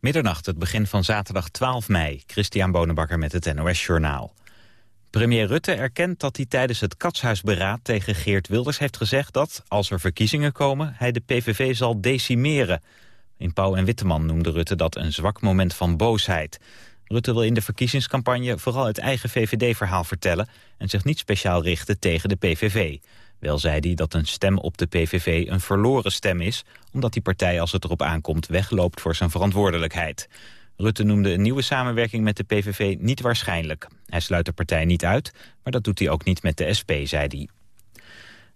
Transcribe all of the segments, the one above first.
Middernacht, het begin van zaterdag 12 mei. Christian Bonenbakker met het NOS Journaal. Premier Rutte erkent dat hij tijdens het katshuisberaad tegen Geert Wilders heeft gezegd dat, als er verkiezingen komen, hij de PVV zal decimeren. In Pauw en Witteman noemde Rutte dat een zwak moment van boosheid. Rutte wil in de verkiezingscampagne vooral het eigen VVD-verhaal vertellen... en zich niet speciaal richten tegen de PVV. Wel zei hij dat een stem op de PVV een verloren stem is... omdat die partij als het erop aankomt wegloopt voor zijn verantwoordelijkheid. Rutte noemde een nieuwe samenwerking met de PVV niet waarschijnlijk. Hij sluit de partij niet uit, maar dat doet hij ook niet met de SP, zei hij.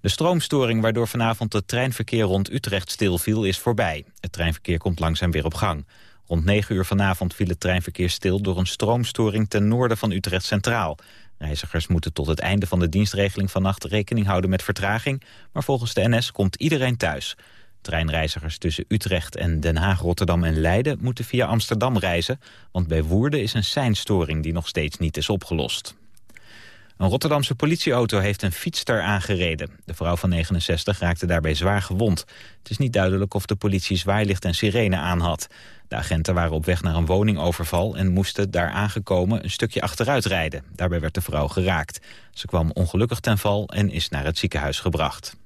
De stroomstoring waardoor vanavond het treinverkeer rond Utrecht stilviel is voorbij. Het treinverkeer komt langzaam weer op gang. Rond 9 uur vanavond viel het treinverkeer stil door een stroomstoring ten noorden van Utrecht Centraal. Reizigers moeten tot het einde van de dienstregeling vannacht rekening houden met vertraging, maar volgens de NS komt iedereen thuis. Treinreizigers tussen Utrecht en Den Haag, Rotterdam en Leiden moeten via Amsterdam reizen, want bij Woerden is een seinstoring die nog steeds niet is opgelost. Een Rotterdamse politieauto heeft een fietster aangereden. De vrouw van 69 raakte daarbij zwaar gewond. Het is niet duidelijk of de politie zwaailicht en sirene aan had. De agenten waren op weg naar een woningoverval en moesten daar aangekomen een stukje achteruit rijden. Daarbij werd de vrouw geraakt. Ze kwam ongelukkig ten val en is naar het ziekenhuis gebracht.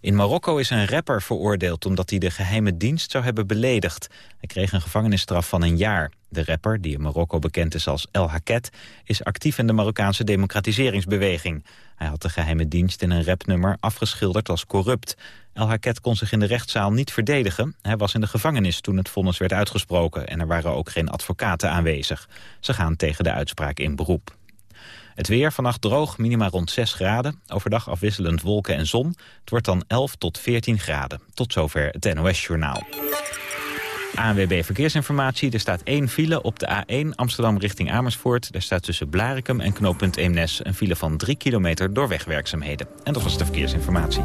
In Marokko is een rapper veroordeeld omdat hij de geheime dienst zou hebben beledigd. Hij kreeg een gevangenisstraf van een jaar. De rapper, die in Marokko bekend is als El Haket, is actief in de Marokkaanse democratiseringsbeweging. Hij had de geheime dienst in een rapnummer afgeschilderd als corrupt. El Haket kon zich in de rechtszaal niet verdedigen. Hij was in de gevangenis toen het vonnis werd uitgesproken en er waren ook geen advocaten aanwezig. Ze gaan tegen de uitspraak in beroep. Het weer vannacht droog, minima rond 6 graden. Overdag afwisselend wolken en zon. Het wordt dan 11 tot 14 graden. Tot zover het NOS-journaal. ANWB Verkeersinformatie. Er staat één file op de A1 Amsterdam richting Amersfoort. Daar staat tussen Blarikum en knooppunt Eemnes een file van 3 kilometer door wegwerkzaamheden. En dat was de verkeersinformatie.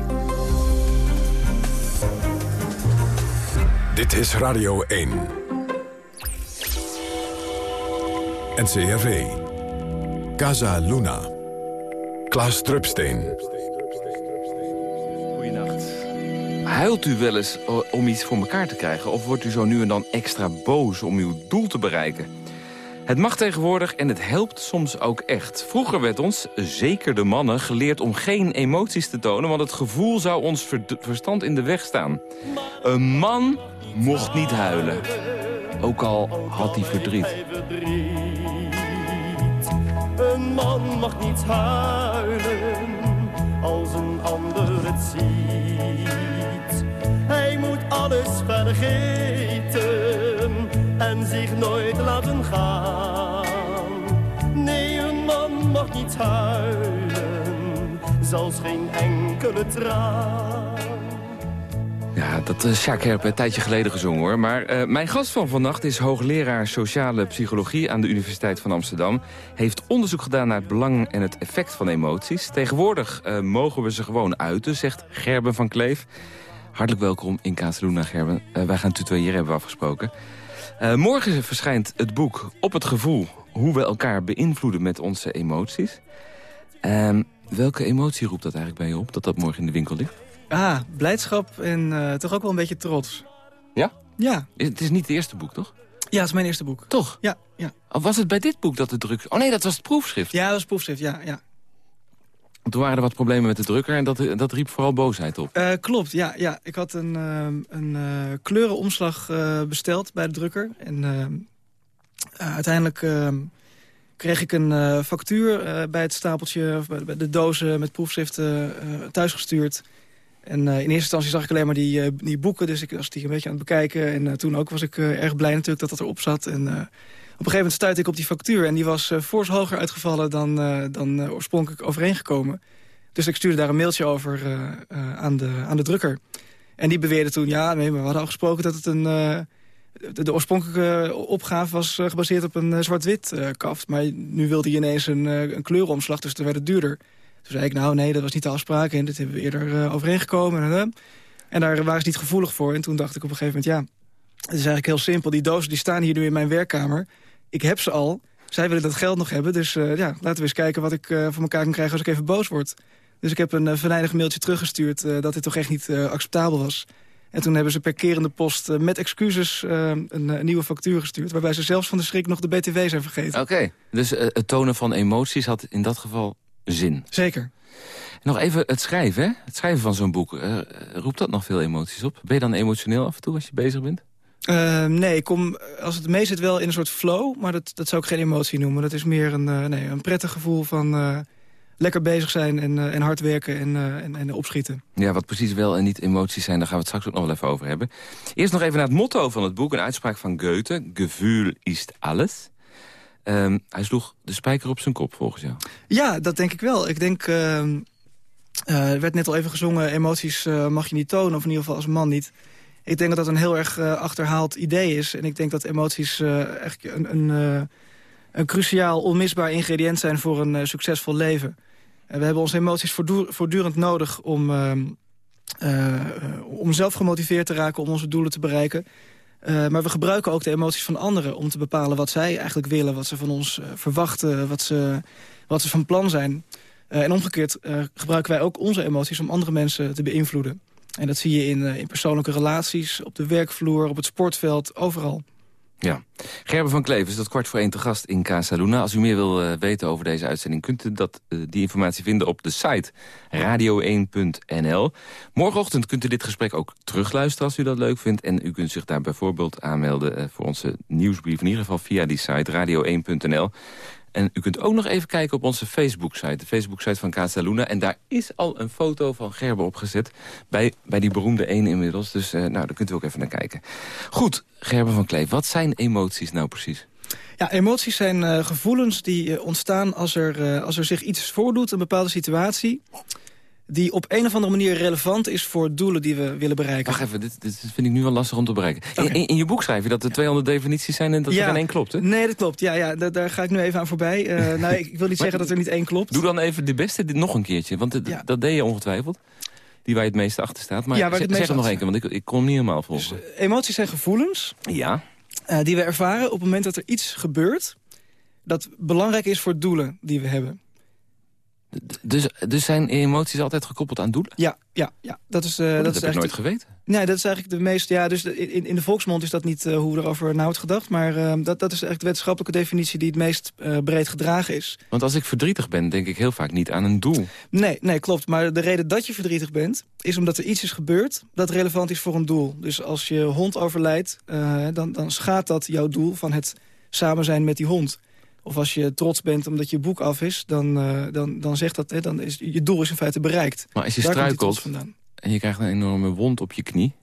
Dit is Radio 1. NCRV. Casa Luna. Klaas Drupsteen. Goedenacht. Huilt u wel eens om iets voor elkaar te krijgen? Of wordt u zo nu en dan extra boos om uw doel te bereiken? Het mag tegenwoordig en het helpt soms ook echt. Vroeger werd ons, zeker de mannen, geleerd om geen emoties te tonen... want het gevoel zou ons verstand in de weg staan. Een man mocht niet huilen. Ook al had hij verdriet. Een man mag niet huilen als een ander het ziet. Hij moet alles vergeten en zich nooit laten gaan. Nee, een man mag niet huilen, zelfs geen enkele traan. Ja, dat is Sjaak Herp een tijdje geleden gezongen hoor. Maar uh, mijn gast van vannacht is hoogleraar sociale psychologie aan de Universiteit van Amsterdam. Heeft onderzoek gedaan naar het belang en het effect van emoties. Tegenwoordig uh, mogen we ze gewoon uiten, zegt Gerben van Kleef. Hartelijk welkom in Kaatseluna, Gerben. Uh, wij gaan tutoyeren, hebben we afgesproken. morgen verschijnt het boek Op het gevoel... hoe we elkaar beïnvloeden met onze emoties. Ehm, welke emotie roept dat eigenlijk bij je op, dat dat morgen in de winkel ligt? Ah, blijdschap en uh, toch ook wel een beetje trots. Ja? Ja. Het is niet het eerste boek, toch? Ja, het is mijn eerste boek. Toch? Ja. ja. Of was het bij dit boek dat de druk... Oh nee, dat was het proefschrift. Ja, dat was het proefschrift, ja. ja. Toen waren er wat problemen met de drukker en dat, dat riep vooral boosheid op. Uh, klopt, ja, ja. Ik had een, uh, een uh, kleurenomslag besteld bij de drukker. En uiteindelijk kreeg ik een factuur bij het stapeltje... of bij de dozen met proefschriften thuisgestuurd... En uh, in eerste instantie zag ik alleen maar die, uh, die boeken, dus ik was die een beetje aan het bekijken. En uh, toen ook was ik erg blij natuurlijk dat dat erop zat. En op een gegeven moment stuitte ik op die factuur en die was fors hoger uitgevallen dan, dan oorspronkelijk overeengekomen. Dus ik stuurde daar een mailtje over aan, de, aan de drukker. En die beweerde toen, ja, nee, we hadden al gesproken dat het een... De, de, oorspronkelijke opgave was gebaseerd op een zwart-wit kaft. Maar nu wilde hij ineens een, een kleuromslag, dus toen werd het duurder. Toen zei ik, nou nee, dat was niet de afspraak. En dit hebben we eerder uh, overeengekomen. En, en daar waren ze niet gevoelig voor. En toen dacht ik op een gegeven moment, ja, het is eigenlijk heel simpel. Die dozen die staan hier nu in mijn werkkamer. Ik heb ze al. Zij willen dat geld nog hebben. Dus uh, ja, laten we eens kijken wat ik uh, voor elkaar kan krijgen als ik even boos word. Dus ik heb een venijnig mailtje teruggestuurd dat dit toch echt niet acceptabel was. En toen hebben ze per kerende post met excuses een, een, nieuwe factuur gestuurd... waarbij ze zelfs van de schrik nog de BTW zijn vergeten. Oké, dus het tonen van emoties had in dat geval zin. Zeker. Nog even het schrijven, hè? Het schrijven van zo'n boek. Uh, roept dat nog veel emoties op? Ben je dan emotioneel af en toe als je bezig bent? Uh, nee, ik kom, als het mee zit wel in een soort flow, maar dat, dat zou ik geen emotie noemen. Dat is meer een, uh, nee, een prettig gevoel van uh, lekker bezig zijn en, en hard werken en, en, en, opschieten. Ja, wat precies wel en niet emoties zijn, daar gaan we het straks ook nog wel even over hebben. Eerst nog even naar het motto van het boek, een uitspraak van Goethe. Gefühl ist alles. Um, hij sloeg de spijker op zijn kop, volgens jou. Ja, dat denk ik wel. Ik denk... Ehm, er werd net al even gezongen, emoties mag je niet tonen, of in ieder geval als man niet. Ik denk dat dat een heel erg uh, achterhaald idee is. En ik denk dat emoties echt een, een, een, cruciaal, onmisbaar ingrediënt zijn voor een succesvol leven. we hebben onze emoties voortdurend nodig om, ehm, om zelf gemotiveerd te raken, om onze doelen te bereiken. Maar we gebruiken ook de emoties van anderen om te bepalen wat zij eigenlijk willen, wat ze van ons verwachten, wat ze, wat ze van plan zijn. en omgekeerd gebruiken wij ook onze emoties om andere mensen te beïnvloeden. En dat zie je in, in persoonlijke relaties, op de werkvloer, op het sportveld, overal. Ja. Gerben van Kleef is dat kwart voor één te gast in Casa Luna. Als u meer wil uh, weten over deze uitzending... kunt u dat, uh, die informatie vinden op de site radio1.nl. Morgenochtend kunt u dit gesprek ook terugluisteren als u dat leuk vindt. En u kunt zich daar bijvoorbeeld aanmelden uh, voor onze nieuwsbrief. In ieder geval via die site radio1.nl. En u kunt ook nog even kijken op onze Facebook-site. De Facebook-site van Casa Luna. En daar is al een foto van Gerber opgezet. Bij, bij die beroemde 1 inmiddels. Dus uh, nou, daar kunt u ook even naar kijken. Goed, Gerber van Kleef. Wat zijn emoties nou precies? Ja, emoties zijn uh, gevoelens die uh, ontstaan als er, als er zich iets voordoet. Een bepaalde situatie die op een of andere manier relevant is voor doelen die we willen bereiken. Wacht even, dit, dit vind ik nu wel lastig om te bereiken. In, in, je boek schrijf je dat er 200 definities zijn en dat er geen één klopt, hè? Nee, dat klopt. Ja, ja daar, daar ga ik nu even aan voorbij. Uh, nou, ik, wil niet zeggen dat er niet één klopt. Doe dan even de beste dit nog een keertje, want dat deed je ongetwijfeld. Die waar je het meeste achter staat. Maar ja, waar zeg, het zeg nog één keer, want ik, ik kon niet helemaal volgen. Dus, uh, emoties zijn gevoelens ja. Uh, die we ervaren op het moment dat er iets gebeurt... dat belangrijk is voor doelen die we hebben. Dus, dus zijn emoties altijd gekoppeld aan doelen? Ja, ja, ja. dat is, uh, dat, dat is heb ik nooit geweten. Nee, dat is eigenlijk de meest... Ja, dus in, in de volksmond is dat niet uh, hoe erover na wordt gedacht. Maar uh, dat, dat is eigenlijk de wetenschappelijke definitie die het meest breed gedragen is. Want als ik verdrietig ben, denk ik heel vaak niet aan een doel. Nee, nee, klopt. Maar de reden dat je verdrietig bent... is omdat er iets is gebeurd dat relevant is voor een doel. Dus als je hond overlijdt, dan, dan schaadt dat jouw doel van het samen zijn met die hond. Of als je trots bent omdat je boek af is, dan, uh, dan, dan zegt dat, hè, dan is je doel is in feite bereikt. Maar als je struikelt en je krijgt een enorme wond op je knie...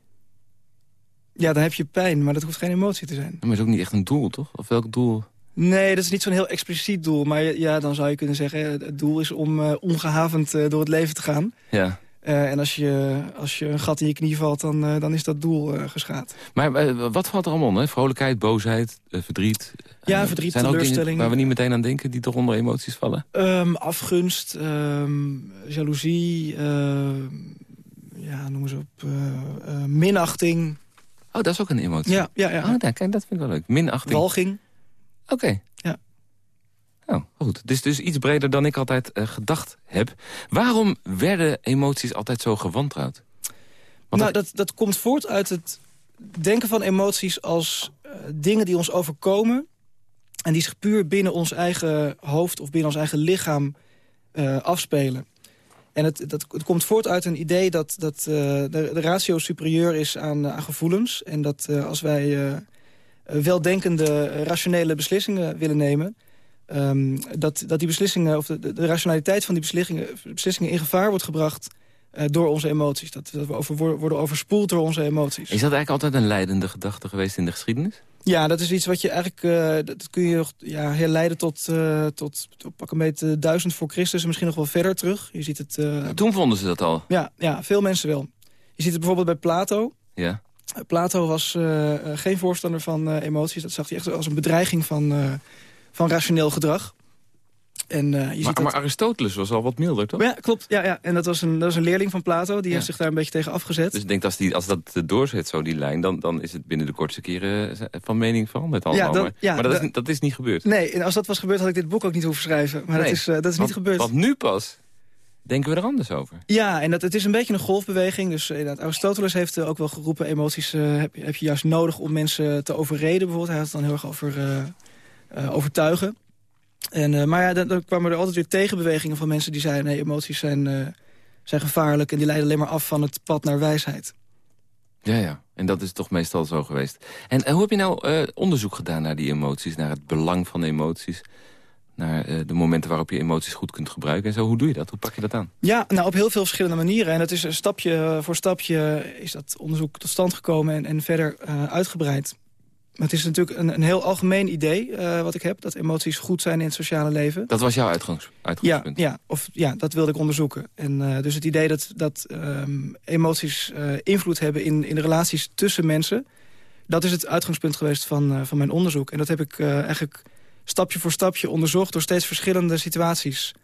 Ja, dan heb je pijn, maar dat hoeft geen emotie te zijn. Maar het is ook niet echt een doel, toch? Of welk doel? Nee, dat is niet zo'n heel expliciet doel. Maar ja, dan zou je kunnen zeggen, het doel is om uh, ongehavend uh, door het leven te gaan. Ja. Uh, en als je, als je een gat in je knie valt, dan, uh, dan is dat doel uh, geschaad. Maar wat valt er allemaal onder? Vrolijkheid, boosheid, verdriet? Ja, verdriet, zijn teleurstelling. waar we niet meteen aan denken, die toch onder emoties vallen? Um, afgunst, um, jaloezie, ja, noem ze op, minachting. Oh, dat is ook een emotie? Ja, ja, ja. Oh, kijk, dat vind ik wel leuk. Minachting. Walging. Oké. Ja. Oh, goed. Is dus iets breder dan ik altijd uh, gedacht heb. Waarom werden emoties altijd zo gewantrouwd? Want nou, dat, dat komt voort uit het denken van emoties als uh, dingen die ons overkomen... en die zich puur binnen ons eigen hoofd of binnen ons eigen lichaam uh, afspelen. En het, dat, het komt voort uit een idee dat, dat de, de, ratio superieur is aan, aan gevoelens... en dat als wij weldenkende, rationele beslissingen willen nemen Um, dat, dat die beslissingen, of de, de, rationaliteit van die beslissingen, beslissingen in gevaar wordt gebracht uh, door onze emoties. Dat, dat we over, worden overspoeld door onze emoties. Is dat eigenlijk altijd een leidende gedachte geweest in de geschiedenis? Ja, dat is iets wat je eigenlijk, uh, dat kun je ja, herleiden tot, uh, tot, tot pak een beetje duizend voor Christus en misschien nog wel verder terug. Je ziet het, Toen vonden ze dat al? Ja, ja, veel mensen wel. Je ziet het bijvoorbeeld bij Plato. Ja. Plato was geen voorstander van emoties. Dat zag hij echt als een bedreiging van van rationeel gedrag. En, uh, je maar, ziet dat... maar Aristoteles was al wat milder, toch? Ja, klopt. Ja, ja. En dat was, een, dat was een leerling van Plato. Die heeft zich daar een beetje tegen afgezet. Dus ik denk, als, die, als dat doorzet, zo die lijn... Dan, dan is het binnen de kortste keren eh, van mening veranderd allemaal. Ja, maar, dat, is, dat is niet gebeurd. Nee, en als dat was gebeurd, had ik dit boek ook niet hoeven schrijven. Maar nee, dat is, uh, dat is niet gebeurd. Want nu pas denken we er anders over. Ja, en dat, het is een beetje een golfbeweging. Dus inderdaad, Aristoteles heeft ook wel geroepen... emoties heb, heb, je juist nodig om mensen te overreden. Bijvoorbeeld, hij had het dan heel erg over overtuigen. En, maar ja, dan, dan, kwamen er altijd weer tegenbewegingen van mensen die zeiden... nee, emoties zijn, zijn gevaarlijk en die leiden alleen maar af van het pad naar wijsheid. Ja, ja. En dat is toch meestal zo geweest. En, hoe heb je nou onderzoek gedaan naar die emoties? Naar het belang van emoties? Naar uh, de momenten waarop je emoties goed kunt gebruiken? En zo, hoe doe je dat? Hoe pak je dat aan? Ja, nou op heel veel verschillende manieren. En dat is een stapje voor stapje is dat onderzoek tot stand gekomen en, en verder uh, uitgebreid. Maar het is natuurlijk een, een heel algemeen idee uh, wat ik heb... dat emoties goed zijn in het sociale leven. Dat was jouw uitgangs, uitgangspunt? Ja, ja, of, ja, dat wilde ik onderzoeken. En uh, dus het idee dat, dat um, emoties uh, invloed hebben in, in de relaties tussen mensen... dat is het uitgangspunt geweest van, van mijn onderzoek. En dat heb ik eigenlijk stapje voor stapje onderzocht... door steeds verschillende situaties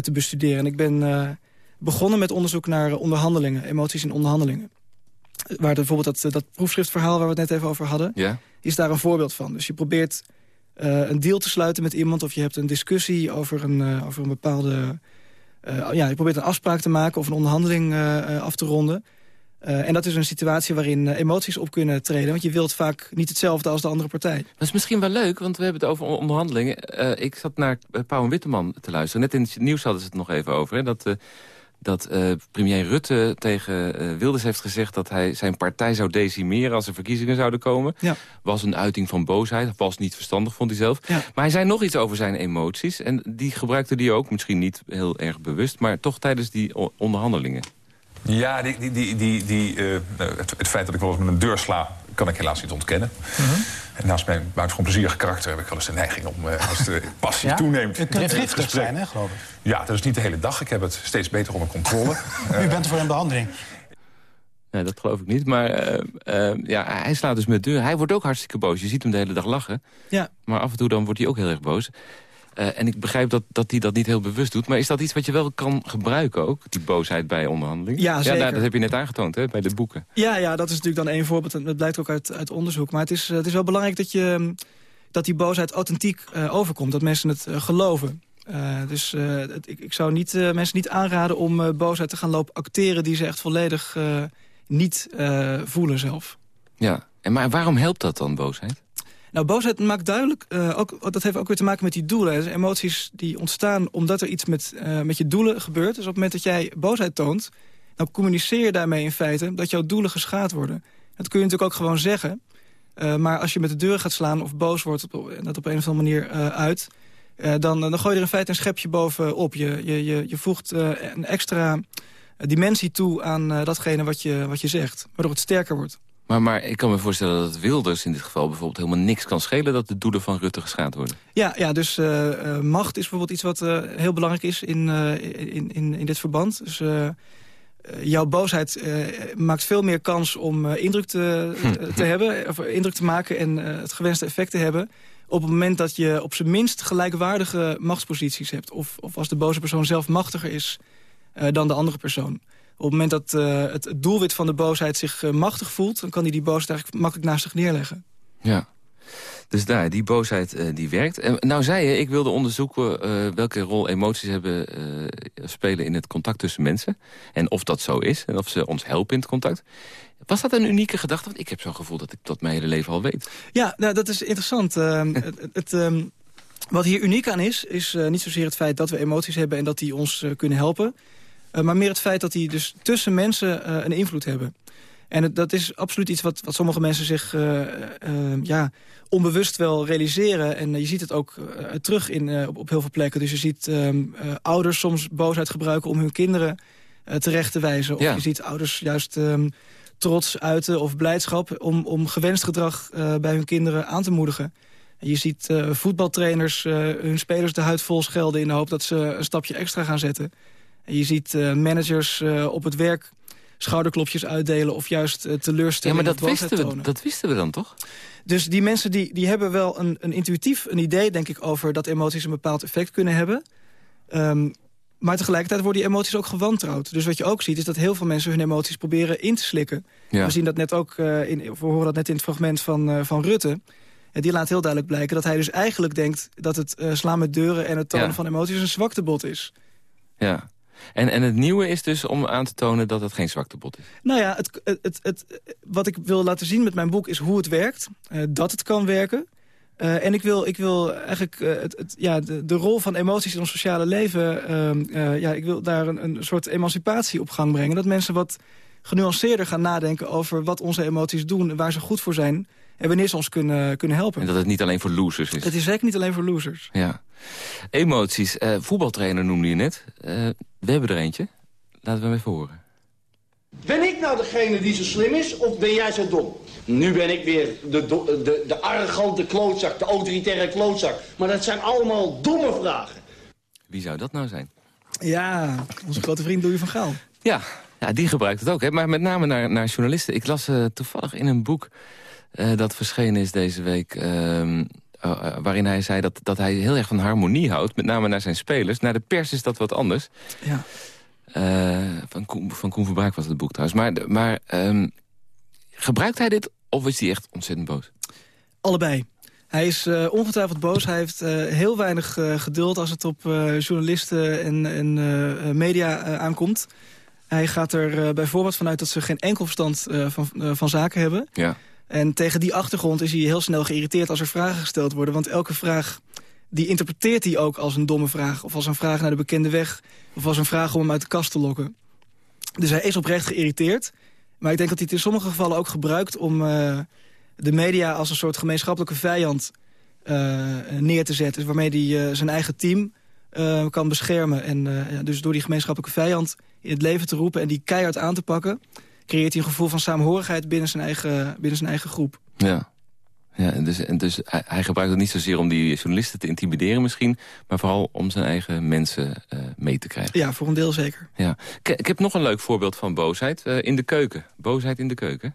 te bestuderen. En ik ben begonnen met onderzoek naar onderhandelingen, emoties in onderhandelingen. Waar bijvoorbeeld dat, dat proefschriftverhaal waar we het net even over hadden... Ja is daar een voorbeeld van. Dus je probeert uh, een deal te sluiten met iemand... of je hebt een discussie over een, uh, over een bepaalde... Uh, ja, je probeert een afspraak te maken of een onderhandeling af te ronden. en dat is een situatie waarin emoties op kunnen treden. Want je wilt vaak niet hetzelfde als de andere partij. Dat is misschien wel leuk, want we hebben het over onderhandelingen. ik zat naar Pauw en Witteman te luisteren. Net in het nieuws hadden ze het nog even over. Hè, dat dat uh, premier Rutte tegen uh, Wilders heeft gezegd... dat hij zijn partij zou decimeren als er verkiezingen zouden komen. Ja. Was een uiting van boosheid. Was niet verstandig, vond hij zelf. Ja. Maar hij zei nog iets over zijn emoties. En die gebruikte hij ook, misschien niet heel erg bewust... maar toch tijdens die onderhandelingen. Ja, die, die, die, die, uh, het, het, feit dat ik wel eens met een deur sla... kan ik helaas niet ontkennen. -huh. En naast mijn buitengewoon plezierige karakter heb ik wel eens de neiging om, uh, als de passie ja? toeneemt... Het kan giftig zijn, hè, geloof ik. Ja, dat is niet de hele dag. Ik heb het steeds beter onder controle. U bent voor een behandeling. Nee, dat geloof ik niet. Maar uh, uh, ja, hij slaat dus met de deur. Hij wordt ook hartstikke boos. Je ziet hem de hele dag lachen. Ja. Maar af en toe dan wordt hij ook heel erg boos. Uh, en ik begrijp dat, dat hij dat niet heel bewust doet. Maar is dat iets wat je wel kan gebruiken ook? Die boosheid bij onderhandeling? Ja, zeker. Ja, dat heb je net aangetoond hè, bij de boeken. Ja, ja, dat is natuurlijk dan één voorbeeld. En dat blijkt ook uit, uit onderzoek. Maar het is, het is wel belangrijk dat, je, dat die boosheid authentiek uh, overkomt. Dat mensen het uh, geloven. Dus het, ik, ik, zou niet, mensen niet aanraden om boosheid te gaan lopen acteren... die ze echt volledig niet voelen zelf. Ja, en maar waarom helpt dat dan, boosheid? Nou, boosheid maakt duidelijk, uh, ook, dat heeft ook weer te maken met die doelen. Emoties die ontstaan omdat er iets met, uh, met je doelen gebeurt. Dus op het moment dat jij boosheid toont, dan communiceer je daarmee in feite dat jouw doelen geschaad worden. Dat kun je natuurlijk ook gewoon zeggen. Uh, maar als je met de deur gaat slaan of boos wordt, dat op een of andere manier uit... dan, dan gooi je er in feite een schepje bovenop. Je, je, je, je voegt een extra dimensie toe aan datgene wat je, wat je zegt. Waardoor het sterker wordt. Maar, maar ik kan me voorstellen dat Wilders in dit geval bijvoorbeeld helemaal niks kan schelen... dat de doelen van Rutte geschaad worden. Ja, ja dus uh, uh, macht is bijvoorbeeld iets wat uh, heel belangrijk is in, in, in, in dit verband. Dus jouw boosheid maakt veel meer kans om indruk te, te hebben... of indruk te maken en het gewenste effect te hebben... op het moment dat je op zijn minst gelijkwaardige machtsposities hebt. Of, of als de boze persoon zelf machtiger is dan de andere persoon. Op het moment dat uh, het, het, doelwit van de boosheid zich uh, machtig voelt... dan kan hij die boosheid eigenlijk makkelijk naast zich neerleggen. Ja. Dus daar, die boosheid uh, die werkt. En nou zei je, ik wilde onderzoeken welke rol emoties hebben spelen in het contact tussen mensen. En of dat zo is, en of ze ons helpen in het contact. Was dat een unieke gedachte? Want ik heb zo'n gevoel dat ik dat mijn hele leven al weet. Ja, nou, dat is interessant. het, het um, wat hier uniek aan is, is niet zozeer het feit dat we emoties hebben... en dat die ons kunnen helpen... Uh, maar meer het feit dat die dus tussen mensen uh, een invloed hebben. En het, dat is absoluut iets wat, wat sommige mensen zich uh, ja, onbewust wel realiseren. En je ziet het ook terug in, op, op, heel veel plekken. Dus je ziet um, ouders soms boosheid gebruiken om hun kinderen terecht te wijzen. Of ja. je ziet ouders juist um, trots uiten of blijdschap... om, om gewenst gedrag bij hun kinderen aan te moedigen. En je ziet voetbaltrainers hun spelers de huid vol schelden... in de hoop dat ze een stapje extra gaan zetten... En je ziet uh, managers uh, op het werk schouderklopjes uitdelen... of juist uh, teleurstellen. Ja, maar dat wisten, we, dat wisten we dan toch? Dus die mensen die, die hebben wel een, een intuïtief een idee, denk ik... over dat emoties een bepaald effect kunnen hebben. Um, maar tegelijkertijd worden die emoties ook gewantrouwd. Dus wat je ook ziet, is dat heel veel mensen hun emoties proberen in te slikken. Ja. We zien dat net ook, in, we horen dat net in het fragment van, van Rutte... En die laat heel duidelijk blijken dat hij dus eigenlijk denkt... dat het slaan met deuren en het tonen ja. van emoties een zwaktebod is. Ja. En, en het nieuwe is dus om aan te tonen dat het geen zwaktebod is. Nou ja, het, het, het, wat ik wil laten zien met mijn boek is hoe het werkt. eh, dat het kan werken. Eh, en ik wil, ik wil eigenlijk eh, het, het, ja, de, de rol van emoties in ons sociale leven... ehm, eh, ja, ik wil daar een, een soort emancipatie op gang brengen. Dat mensen wat genuanceerder gaan nadenken over wat onze emoties doen... en waar ze goed voor zijn en wanneer ze ons kunnen, kunnen helpen. En dat het niet alleen voor losers is. Het is zeker niet alleen voor losers. Ja. Emoties. voetbaltrainer noemde je net. We hebben er eentje. Laten we hem even horen. Ben ik nou degene die zo slim is of ben jij zo dom? Nu ben ik weer de, de, de arrogante klootzak, de autoritaire klootzak. Maar dat zijn allemaal domme vragen. Wie zou dat nou zijn? Ja, onze grote vriend Louis van Gaal. Ja, ja die gebruikt het ook. Hè? Maar met name naar, naar journalisten. Ik las eh, toevallig in een boek eh, dat verschenen is deze week... ehm, eh, eh, waarin hij zei dat, dat hij heel erg van harmonie houdt. Met name naar zijn spelers. Naar de pers is dat wat anders. Ja. Eh, van, Koen, van Koen Verbraak was het boek trouwens. Maar, maar ehm, gebruikt hij dit of is hij echt ontzettend boos? Allebei. Hij is ongetwijfeld boos. Hij heeft heel weinig geduld als het op journalisten en, en media aankomt. Hij gaat er bijvoorbeeld vanuit dat ze geen enkel verstand van, van zaken hebben. Ja. En tegen die achtergrond is hij heel snel geïrriteerd als er vragen gesteld worden. Want elke vraag, die interpreteert hij ook als een domme vraag. Of als een vraag naar de bekende weg. Of als een vraag om hem uit de kast te lokken. Dus hij is oprecht geïrriteerd. Maar ik denk dat hij het in sommige gevallen ook gebruikt om eh, de media als een soort gemeenschappelijke vijand eh, neer te zetten. Waarmee hij eh, zijn eigen team kan beschermen. En dus door die gemeenschappelijke vijand in het leven te roepen en die keihard aan te pakken... creëert hij een gevoel van saamhorigheid binnen zijn eigen, binnen zijn eigen groep. Ja. Ja, en dus, en dus hij, hij gebruikt het niet zozeer om die journalisten te intimideren misschien... maar vooral om zijn eigen mensen eh, mee te krijgen. Ja, voor een deel zeker. Ja. Ik, ik heb nog een leuk voorbeeld van boosheid eh, in de keuken. Boosheid in de keuken.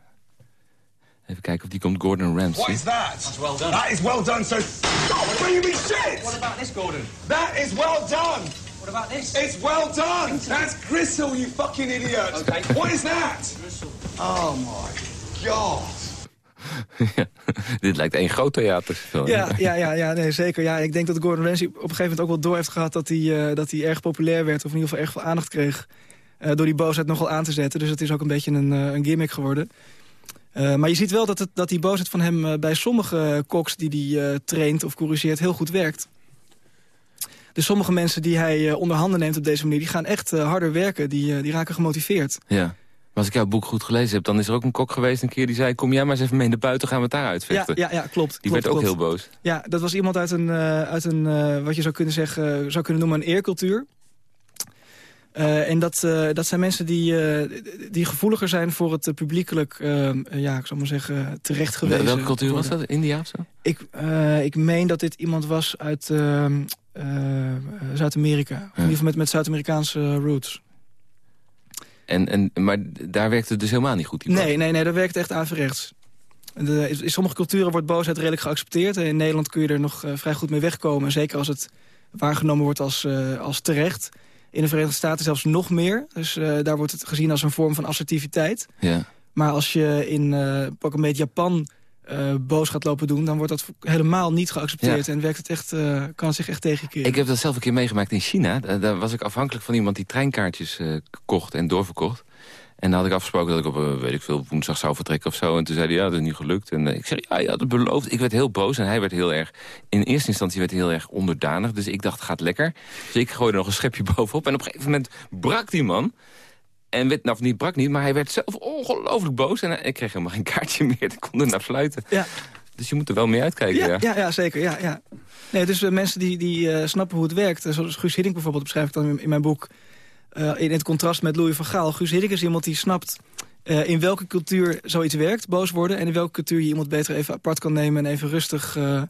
Even kijken of die komt Gordon Ramsay. What is that? That's well done. That is well done. So stop bringing me shit. What about this, Gordon? That is well done. What about this? It's well done. That's gristle, you fucking idiot. Okay. What is that? Oh my god. Ja, Dit lijkt één groot theaterspel. Ja, ja, ja, ja nee, zeker. Ja, ik denk dat Gordon Ramsay op een gegeven moment ook wel door heeft gehad... dat hij, eh, dat hij erg populair werd, of in ieder geval erg veel aandacht kreeg... eh, door die boosheid nogal aan te zetten. Dus het is ook een beetje een, eh, een gimmick geworden. Eh, maar je ziet wel dat, het, dat die boosheid van hem eh, bij sommige koks die hij eh, traint of corrigeert heel goed werkt. Dus sommige mensen die hij eh, onder handen neemt op deze manier... die gaan echt eh, harder werken, die, eh, die raken gemotiveerd. Ja. Maar als ik jouw boek goed gelezen heb, dan is er ook een kok geweest een keer die zei... kom jij maar eens even mee naar buiten, gaan we het daar Ja, uitvechten. ja, ja, klopt. Die klopt, werd ook heel boos. Ja, dat was iemand uit een, uit een wat je zou kunnen zeggen, zou kunnen noemen een eercultuur. Eh, en dat, eh, dat zijn mensen die, eh, die gevoeliger zijn voor het publiekelijk, eh, ja, ik zou maar zeggen, terecht gewezen. Welke cultuur was dat? India of zo? Ik, ik meen dat dit iemand was uit eh, eh, Zuid-Amerika. In ieder geval met, met Zuid-Amerikaanse roots. En, en, maar daar werkte het dus helemaal niet goed. Die boos. Nee, nee, nee, dat werkt echt averechts. De, in sommige culturen wordt boosheid redelijk geaccepteerd. En in Nederland kun je er nog vrij goed mee wegkomen. Zeker als het waargenomen wordt als, als terecht. In de Verenigde Staten zelfs nog meer. Dus eh, daar wordt het gezien als een vorm van assertiviteit. Ja. Maar als je in eh pak een beetje Japan eh, boos gaat lopen doen... dan wordt dat helemaal niet geaccepteerd. Ja. En werkt het echt, eh, kan het zich echt tegenkeren. Ik heb dat zelf een keer meegemaakt in China. Daar, daar was ik afhankelijk van iemand die treinkaartjes eh, kocht en doorverkocht. En dan had ik afgesproken dat ik op, eh, weet ik veel, woensdag zou vertrekken of zo. En toen zei hij, ja, dat is niet gelukt. En eh, ik zei, ja, je had het beloofd. Ik werd heel boos en hij werd heel erg... In eerste instantie werd hij heel erg onderdanig. Dus ik dacht, gaat lekker. Dus ik gooide nog een schepje bovenop. En op een gegeven moment brak die man. En werd, nou, niet brak niet, maar hij werd zelf ongelooflijk boos. En eh, ik kreeg helemaal geen kaartje meer. Ik kon er naar fluiten. Ja. Dus je moet er wel mee uitkijken, ja. Ja, ja, ja, zeker. Ja, ja. Nee, dus mensen die, die snappen hoe het werkt. Zoals Guus Hiddink bijvoorbeeld beschrijf ik dan in, in mijn boek. Eh, in het contrast met Louis van Gaal. Guus Hiddink is iemand die snapt eh, in welke cultuur zoiets werkt, boos worden. En in welke cultuur je iemand beter even apart kan nemen... en even rustig eh,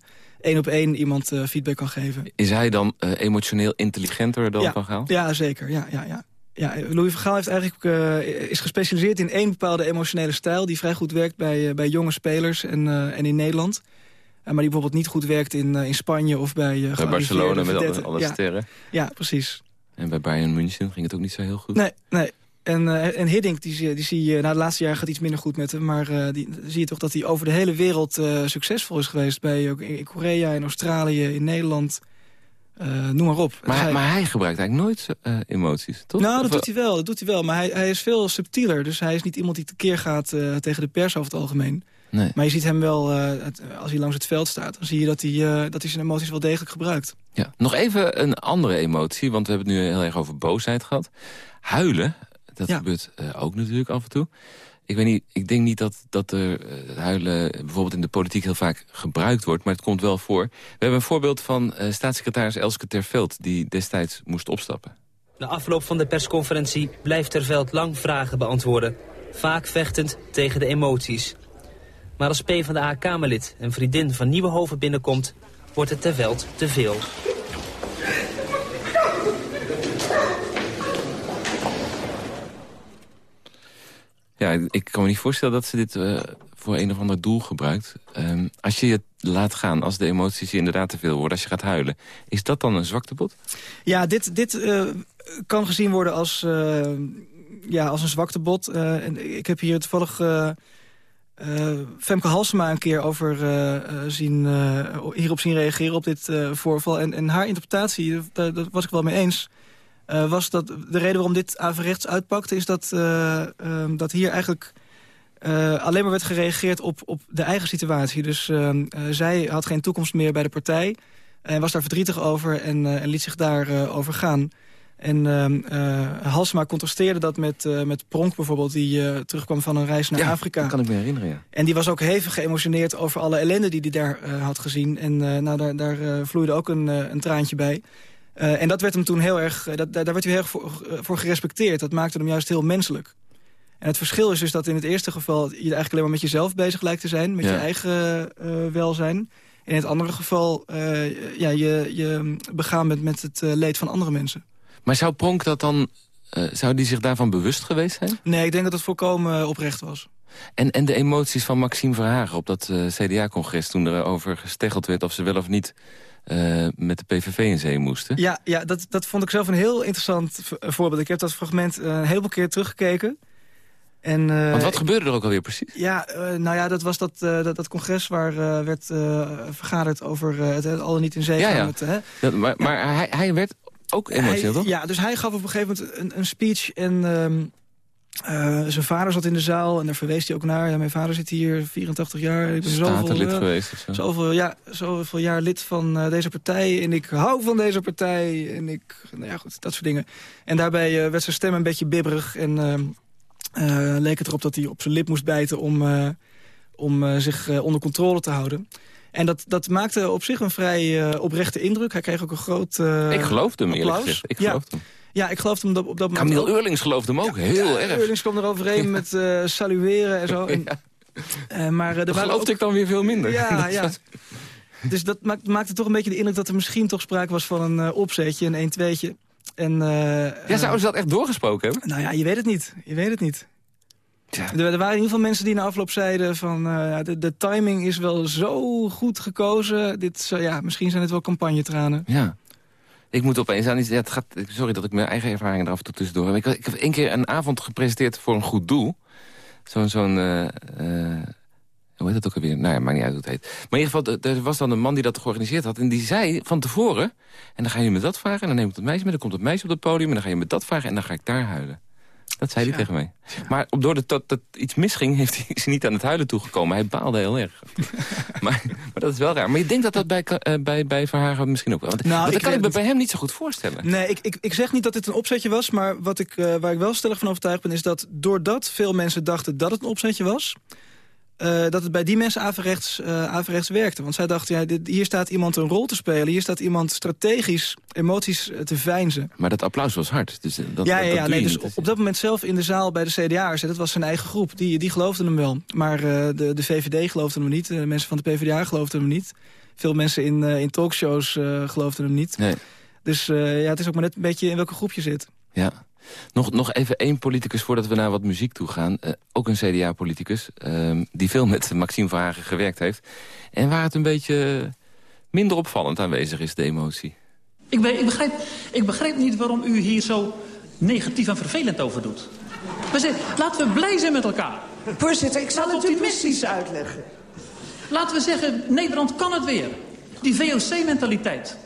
één op één iemand feedback kan geven. Is hij dan emotioneel intelligenter dan ja. Van Gaal? Ja, zeker. Ja, ja, ja. Ja, Louis van Gaal heeft eigenlijk, is gespecialiseerd in één bepaalde emotionele stijl... die vrij goed werkt bij, bij jonge spelers en, en in Nederland. Maar die bijvoorbeeld niet goed werkt in, in Spanje of bij... Bij Barcelona met alle, vedetten. alle ja, sterren. Ja, precies. En bij Bayern München ging het ook niet zo heel goed. Nee, nee. En, eh, en Hiddink, die, zie- die zie je, nou, de laatste jaren gaat iets minder goed met hem... maar eh, die, zie je toch dat hij over de hele wereld eh, succesvol is geweest. Bij, ook in Korea, in Australië, in Nederland. Uh, noem maar op. Maar hij, maar hij gebruikt eigenlijk nooit uh, emoties, toch? Nou, dat doet hij wel. Dat doet hij wel. Maar hij, hij is veel subtieler. Dus hij is niet iemand die tekeer gaat uh, tegen de pers over het algemeen. Nee. Maar je ziet hem wel, het, als hij langs het veld staat... dan zie je dat hij, dat hij zijn emoties wel degelijk gebruikt. Ja. Nog even een andere emotie, want we hebben het nu heel erg over boosheid gehad. Huilen, dat ja. gebeurt ook natuurlijk af en toe. Ik weet niet, ik denk niet dat, dat er uh, huilen bijvoorbeeld in de politiek heel vaak gebruikt wordt, maar het komt wel voor. We hebben een voorbeeld van uh, staatssecretaris Elske Terveld, die destijds moest opstappen. Na afloop van de persconferentie blijft Terveld lang vragen beantwoorden. Vaak vechtend tegen de emoties. Maar als PvdA-Kamerlid en vriendin van Nieuwenhoven binnenkomt, wordt het Terveld te veel. Ja, ik kan me niet voorstellen dat ze dit uh, voor een of ander doel gebruikt. Um, als je het laat gaan, als de emoties je inderdaad te veel worden, als je gaat huilen, is dat dan een zwaktebod? Ja, dit, dit uh, kan gezien worden als, uh, ja, als een zwaktebod. en ik heb hier toevallig Femke Halsema een keer over zien, hierop zien reageren op dit voorval. En, en haar interpretatie, daar, was ik wel mee eens... Uh, was dat de reden waarom dit averechts uitpakte... is dat, uh, um, dat hier eigenlijk uh, alleen maar werd gereageerd op, op de eigen situatie. Dus ehm, zij had geen toekomst meer bij de partij... en was daar verdrietig over en, en liet zich daarover over gaan. En ehm, Halsema contrasteerde dat met, met Pronk bijvoorbeeld... die terugkwam van een reis naar ja, Afrika. dat kan ik me herinneren, ja. En die was ook hevig geëmotioneerd over alle ellende die hij daar had gezien. En nou, daar, daar vloeide ook een, een traantje bij... Uh, en dat werd hem toen heel erg, dat, daar werd hij heel erg voor, voor, gerespecteerd. Dat maakte hem juist heel menselijk. En het verschil is dus dat in het eerste geval... je eigenlijk alleen maar met jezelf bezig lijkt te zijn. Met ja. je eigen uh, welzijn. En in het andere geval uh, ja, je, je begaan met, met het leed van andere mensen. Maar zou Pronk dat dan... zou die zich daarvan bewust geweest zijn? Nee, ik denk dat het volkomen oprecht was. En, en de emoties van Maxime Verhagen op dat CDA-congres... toen er over gesteggeld werd of ze wel of niet uh, met de PVV in zee moesten. Ja, ja dat, dat vond ik zelf een heel interessant voorbeeld. Ik heb dat fragment een heleboel keer teruggekeken. En, uh, Want wat gebeurde er ook alweer precies? Ja, nou ja, dat was dat, dat, dat, congres waar werd vergaderd over het, het al niet in zee ja, gaan. Ja. Met, hè? Dat, maar ja. maar hij, hij werd ook emotioneel, toch? Ja, dus hij gaf op een gegeven moment een, een speech en... Um, uh, zijn vader zat in de zaal en daar verwees hij ook naar. Ja, mijn vader zit hier 84 jaar. Ik ben zoveel, geweest of zo. Zoveel, ja, zoveel jaar lid van uh, deze partij. En ik hou van deze partij. En ik, nou ja, goed, dat soort dingen. En daarbij werd zijn stem een beetje bibberig. En ehm, leek het erop dat hij op zijn lip moest bijten om, om zich onder controle te houden. En dat, dat maakte op zich een vrij oprechte indruk. Hij kreeg ook een groot Ik geloofde hem applaus. eerlijk gezegd. Ik ja. geloofde hem. Ja, ik geloofde hem op, op dat moment Camille. Eurlings geloofde hem ook, heel ja, erg. Eurlings kwam er overheen met uh, salueren en zo. En, maar, er geloofde ook... ik dan weer veel minder. Ja, ja. Dus dat maakt, maakte toch een beetje de indruk dat er misschien toch sprake was van een opzetje, een 1-2'tje. En, ja, zouden ze dat echt doorgesproken hebben? Nou ja, je weet het niet. Je weet het niet. Ja. Er, er, waren in ieder geval mensen die na afloop zeiden van uh, de, de, timing is wel zo goed gekozen. Dit, ja, misschien zijn het wel campagnetranen. Ja. Ik moet opeens aan iets... Ja, het gaat, sorry dat ik mijn eigen ervaringen er af en toe tussendoor heb. Ik, ik heb één keer een avond gepresenteerd voor een goed doel. Zo'n... zo'n uh, uh, hoe heet dat ook alweer? Nou ja, maakt niet uit hoe het heet. Maar in ieder geval, er was dan een man die dat georganiseerd had. En die zei van tevoren... En dan ga je me dat vragen en dan neem ik het meisje mee. Dan komt het meisje op het podium en dan ga je me dat vragen... en dan ga ik daar huilen. Dat zei ja. hij tegen mij. Maar doordat dat, dat iets misging, heeft hij, is hij niet aan het huilen toegekomen. Hij baalde heel erg. maar, maar dat is wel raar. Maar je denkt dat dat bij, uh, bij, bij Verhagen misschien ook wel... Want, nou, want dat ik kan ik me bij hem niet zo goed voorstellen. Nee, ik, ik, ik zeg niet dat dit een opzetje was. Maar wat ik, uh, waar ik wel stellig van overtuigd ben... is dat doordat veel mensen dachten dat het een opzetje was... Uh, dat het bij die mensen averechts, uh, averechts werkte. Want zij dachten, ja, dit, hier staat iemand een rol te spelen. Hier staat iemand strategisch emoties te veinzen. Maar dat applaus was hard. Dus dat, ja, ja, dat ja nee, dus op, op dat moment zelf in de zaal bij de CDA'ers... dat was zijn eigen groep, die, die geloofden hem wel. Maar de, de VVD geloofden hem niet. De mensen van de PvdA geloofden hem niet. Veel mensen in, in talkshows geloofden hem niet. Nee. Dus ja, het is ook maar net een beetje in welke groep je zit. Ja. Nog, nog even één politicus voordat we naar wat muziek toe gaan. Uh, ook een CDA-politicus uh, die veel met Maxime Verhagen gewerkt heeft. En waar het een beetje minder opvallend aanwezig is, de emotie. Ik, ben, ik, begrijp, ik begrijp niet waarom u hier zo negatief en vervelend over doet. We zeggen, laten we blij zijn met elkaar. Voorzitter, ik zal het optimistisch uitleggen. Laten we zeggen, Nederland kan het weer. Die VOC-mentaliteit.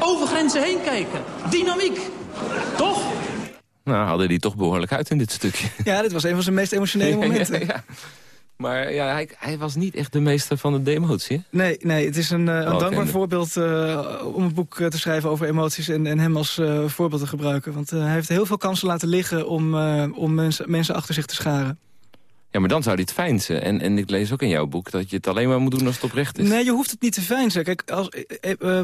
Over grenzen heen kijken. Dynamiek. Toch? Nou, hadden die toch behoorlijk uit in dit stukje. Ja, dit was een van zijn meest emotionele momenten. Ja, ja. Maar ja, hij, hij was niet echt de meester van de demotie. hè? Nee, nee, het is een, eh, een Balkenende. dankbaar voorbeeld eh, om een boek eh, te schrijven over emoties en, en hem als voorbeeld te gebruiken. Want hij heeft heel veel kansen laten liggen om, om mensen, mensen achter zich te scharen. Ja, maar dan zou hij het fijnsen. En, en ik lees ook in jouw boek dat je het alleen maar moet doen als het oprecht is. Nee, je hoeft het niet te fijnsen. Kijk, als,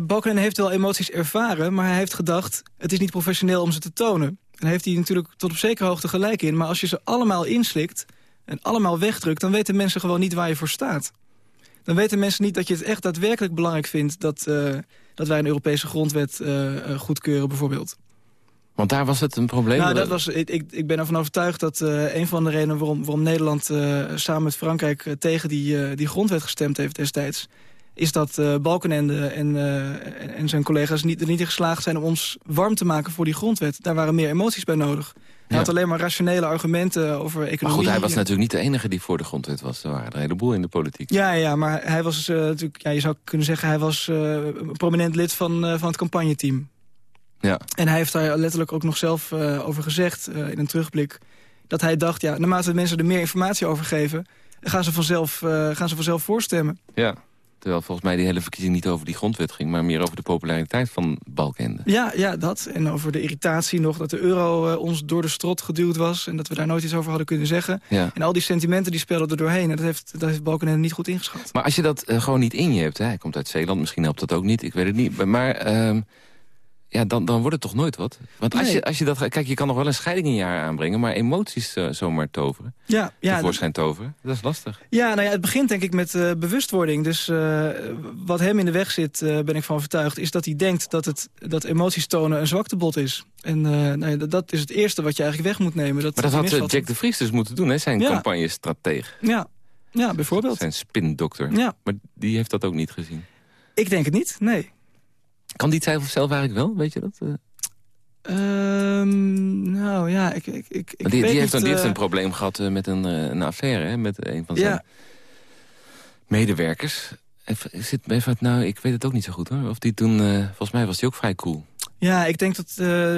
Balkenende heeft wel emoties ervaren, maar hij heeft gedacht... het is niet professioneel om ze te tonen. En heeft hij natuurlijk tot op zekere hoogte gelijk in. Maar als je ze allemaal inslikt en allemaal wegdrukt... dan weten mensen gewoon niet waar je voor staat. Dan weten mensen niet dat je het echt daadwerkelijk belangrijk vindt... dat, eh, dat wij een Europese grondwet eh, eh, goedkeuren bijvoorbeeld. Want daar was het een probleem. Nou, dat was, ik, ik, ben ervan overtuigd dat een van de redenen waarom, waarom Nederland samen met Frankrijk tegen die, die grondwet gestemd heeft destijds, is dat eh, Balkenende en, eh, en, en zijn collega's niet, er niet in geslaagd zijn om ons warm te maken voor die grondwet. Daar waren meer emoties bij nodig. Hij Ja. had alleen maar rationele argumenten over economie. Maar goed, hij was natuurlijk niet de enige die voor de grondwet was. Er waren er een heleboel in de politiek. Ja, ja, maar hij was eh, natuurlijk, ja, je zou kunnen zeggen, hij was een prominent lid van, van het campagneteam. Ja. En hij heeft daar letterlijk ook nog zelf over gezegd in een terugblik. Dat hij dacht, ja, naarmate de mensen er meer informatie over geven... gaan ze vanzelf, gaan ze vanzelf voorstemmen. ja. Terwijl volgens mij die hele verkiezing niet over die grondwet ging... maar meer over de populariteit van Balkenende. Ja, ja, dat. En over de irritatie nog dat de euro eh, ons door de strot geduwd was... en dat we daar nooit iets over hadden kunnen zeggen. Ja. En al die sentimenten die spelen er doorheen. En dat heeft, dat heeft Balkenende niet goed ingeschat. Maar als je dat eh, gewoon niet in je hebt... Hè, hij komt uit Zeeland, misschien helpt dat ook niet, ik weet het niet. Maar ehm, ja, dan, dan wordt het toch nooit wat? Want als, Nee. je, als je dat... Kijk, je kan nog wel een scheiding in je haar aanbrengen... maar emoties eh, zomaar toveren, Ja, ja, tevoorschijn toveren, dat is lastig. Ja, nou ja, het begint denk ik met eh, bewustwording. Dus eh, wat hem in de weg zit, ben ik van overtuigd... is dat hij denkt dat, het, dat emoties tonen een zwaktebod is. En nou ja, dat, dat is het eerste wat je eigenlijk weg moet nemen. Dat, Maar dat had Jack de Vries dus moeten doen, hè? zijn Ja. campagnestratege. Ja, ja bijvoorbeeld. Zijn spindokter. Ja. Maar die heeft dat ook niet gezien. Ik denk het niet, nee. Kan die het zelf, eigenlijk wel, weet je dat? Eh, Ehm, nou ja, ik, ik, ik, die, die, heeft, niet, een, die heeft eh, een probleem gehad eh, met een, een affaire, hè? met een van zijn Ja. medewerkers. Even, zit, even, nou, ik weet het ook niet zo goed hoor. Of die toen, volgens mij was die ook vrij cool. Ja, ik denk dat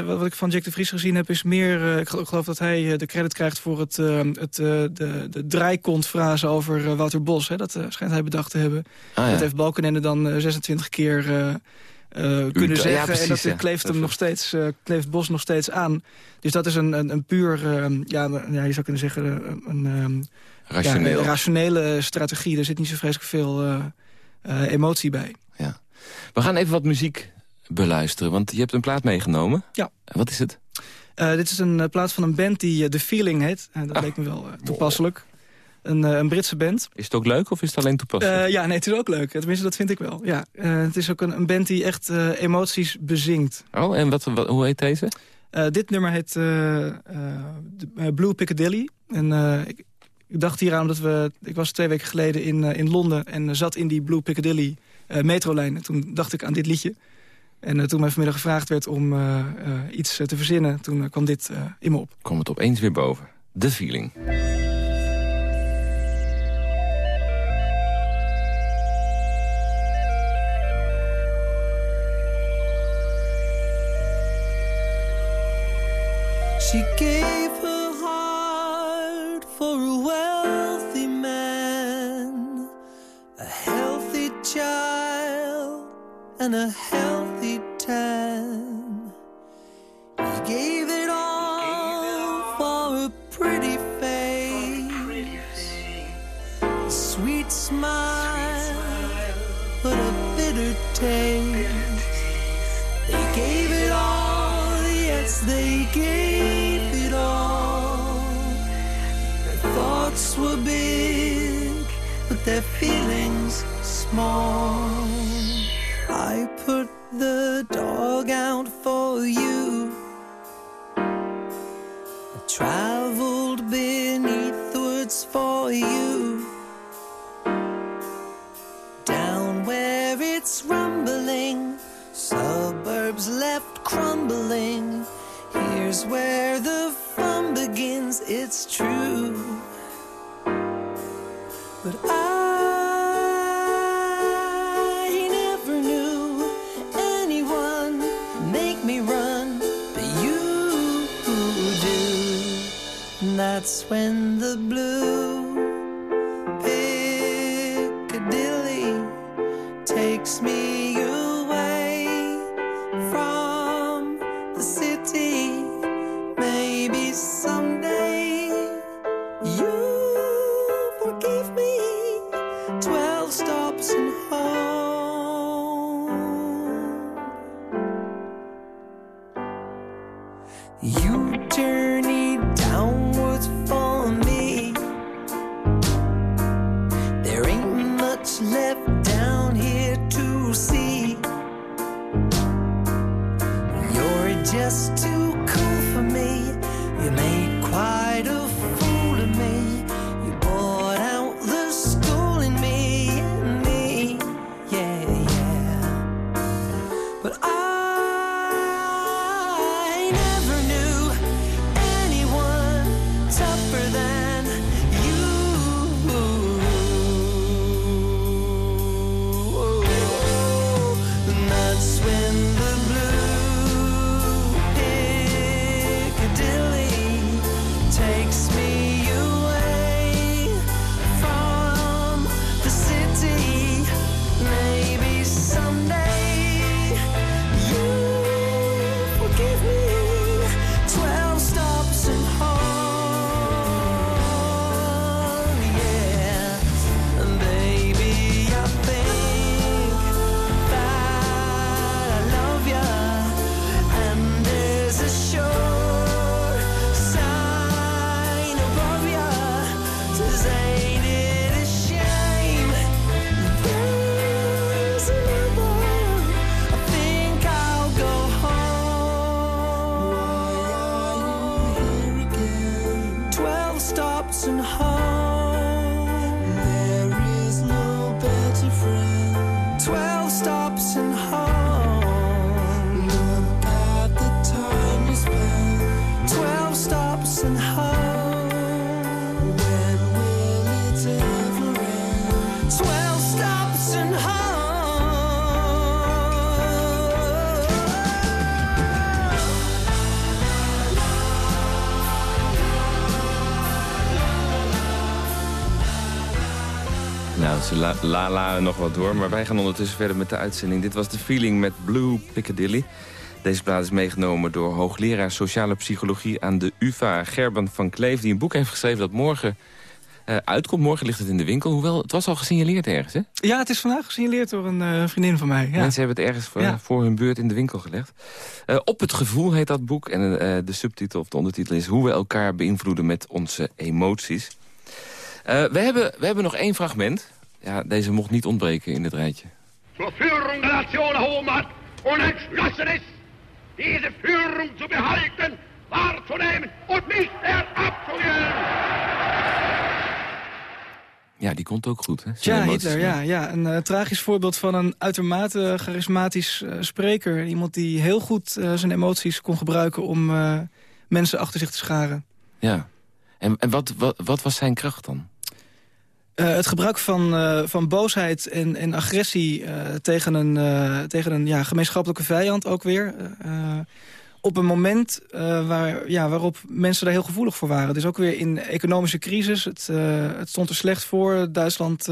wat ik van Jack de Vries gezien heb... is meer, ik gel- ik geloof dat hij de credit krijgt voor het, eh, het, de, de draaikontrfrase over Wouter Bos. Hè? Dat schijnt hij bedacht te hebben. Ah, ja. Dat heeft Balkenende dan eh, 26 keer eh, kunnen ja, zeggen. precies, en dat ja. kleeft, hem nog steeds, eh, kleeft Bos nog steeds aan. Dus dat is een, een, een puur, eh, ja, ja, je zou kunnen zeggen... een, een, ehm, Rationeel. Ja, een rationele strategie. Er zit niet zo vreselijk veel emotie bij. We gaan even wat muziek beluisteren, want je hebt een plaat meegenomen. Ja. Wat is het? Dit is een plaat van een band die The Feeling heet. Dat Ah. leek me wel toepasselijk. Een, eh, een Britse band. Is het ook leuk of is het alleen toepasselijk? Eh, ja, nee, het is ook leuk. Tenminste, dat vind ik wel. Ja, eh, het is ook een, een band die echt emoties bezingt. oh, en wat, wat, hoe heet deze? Dit nummer heet de- Blue Piccadilly. En ik, ik dacht hieraan omdat we... Ik was twee weken geleden in, in Londen en zat in die Blue Piccadilly metrolijn. En toen dacht ik aan dit liedje. En toen mij vanmiddag gevraagd werd om iets te verzinnen... toen kwam dit in me op. Kom het opeens weer boven. The Feeling. and heart. Ze la, la, la nog wat door, maar wij gaan ondertussen verder met de uitzending. Dit was de feeling met Blue Piccadilly. Deze plaat is meegenomen door hoogleraar sociale psychologie aan de UvA, Gerben van Kleef, die een boek heeft geschreven dat morgen eh, uitkomt. Morgen ligt het in de winkel, hoewel het was al gesignaleerd ergens, hè? Ja, het is vandaag gesignaleerd door een eh, vriendin van mij. Ja. Mensen hebben het ergens voor, Ja. voor hun beurt in de winkel gelegd. Eh, op het gevoel heet dat boek. En de subtitel of de ondertitel is... Hoe we elkaar beïnvloeden met onze emoties. We, hebben, we hebben nog één fragment. Ja, deze mocht niet ontbreken in dit rijtje. zur Führung der Nation erhoben hat und entschlossen ist, diese Führung zu behalten, nicht mehr abzugeben. Ja, die komt ook goed, hè? Zijn Ja, ja. ja. Een eh, tragisch voorbeeld van een uitermate charismatisch eh, spreker. Iemand die heel goed eh, zijn emoties kon gebruiken om eh, mensen achter zich te scharen. Ja. En, en wat, wat, wat was zijn kracht dan? Eh, het gebruik van, eh, van boosheid en, en agressie eh, tegen een, tegen een ja, gemeenschappelijke vijand ook weer. op een moment waar, ja, waarop mensen daar heel gevoelig voor waren. Dus ook weer in economische crisis. Het, het stond er slecht voor. Duitsland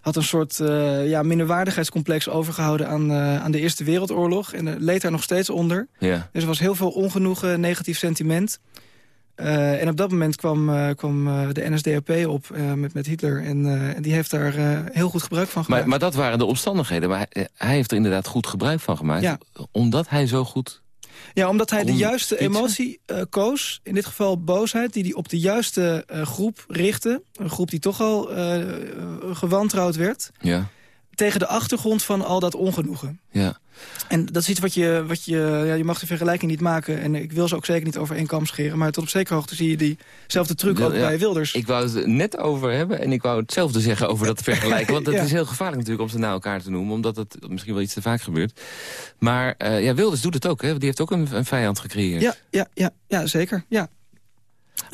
had een soort ja, minderwaardigheidscomplex overgehouden aan, aan de Eerste Wereldoorlog. En leed daar nog steeds onder. Ja. Dus er was heel veel ongenoegen, negatief sentiment. Eh, en op dat moment kwam, eh, kwam eh, de NSDAP op met, met Hitler. En, die heeft daar heel goed gebruik van gemaakt. Maar, maar dat waren de omstandigheden. Maar hij, hij heeft er inderdaad goed gebruik van gemaakt. Ja. Omdat hij zo goed... Ja, omdat hij de juiste emotie koos. In dit geval boosheid, die hij op de juiste groep richtte. Een groep die toch al gewantrouwd werd. Ja. Tegen de achtergrond van al dat ongenoegen. Ja. En dat is iets wat je... Wat je, ja, je mag de vergelijking niet maken. En ik wil ze ook zeker niet over één kam scheren. Maar tot op zekere hoogte zie je diezelfde truc ook Ja, bij Wilders. Ik wou het net over hebben en ik wou hetzelfde zeggen over dat vergelijken. Want het Ja. is heel gevaarlijk natuurlijk om ze naar elkaar te noemen. Omdat het misschien wel iets te vaak gebeurt. Maar eh, ja, Wilders doet het ook. Hè? Die heeft ook een, een vijand gecreëerd. Ja, ja, ja, ja, zeker. Ja.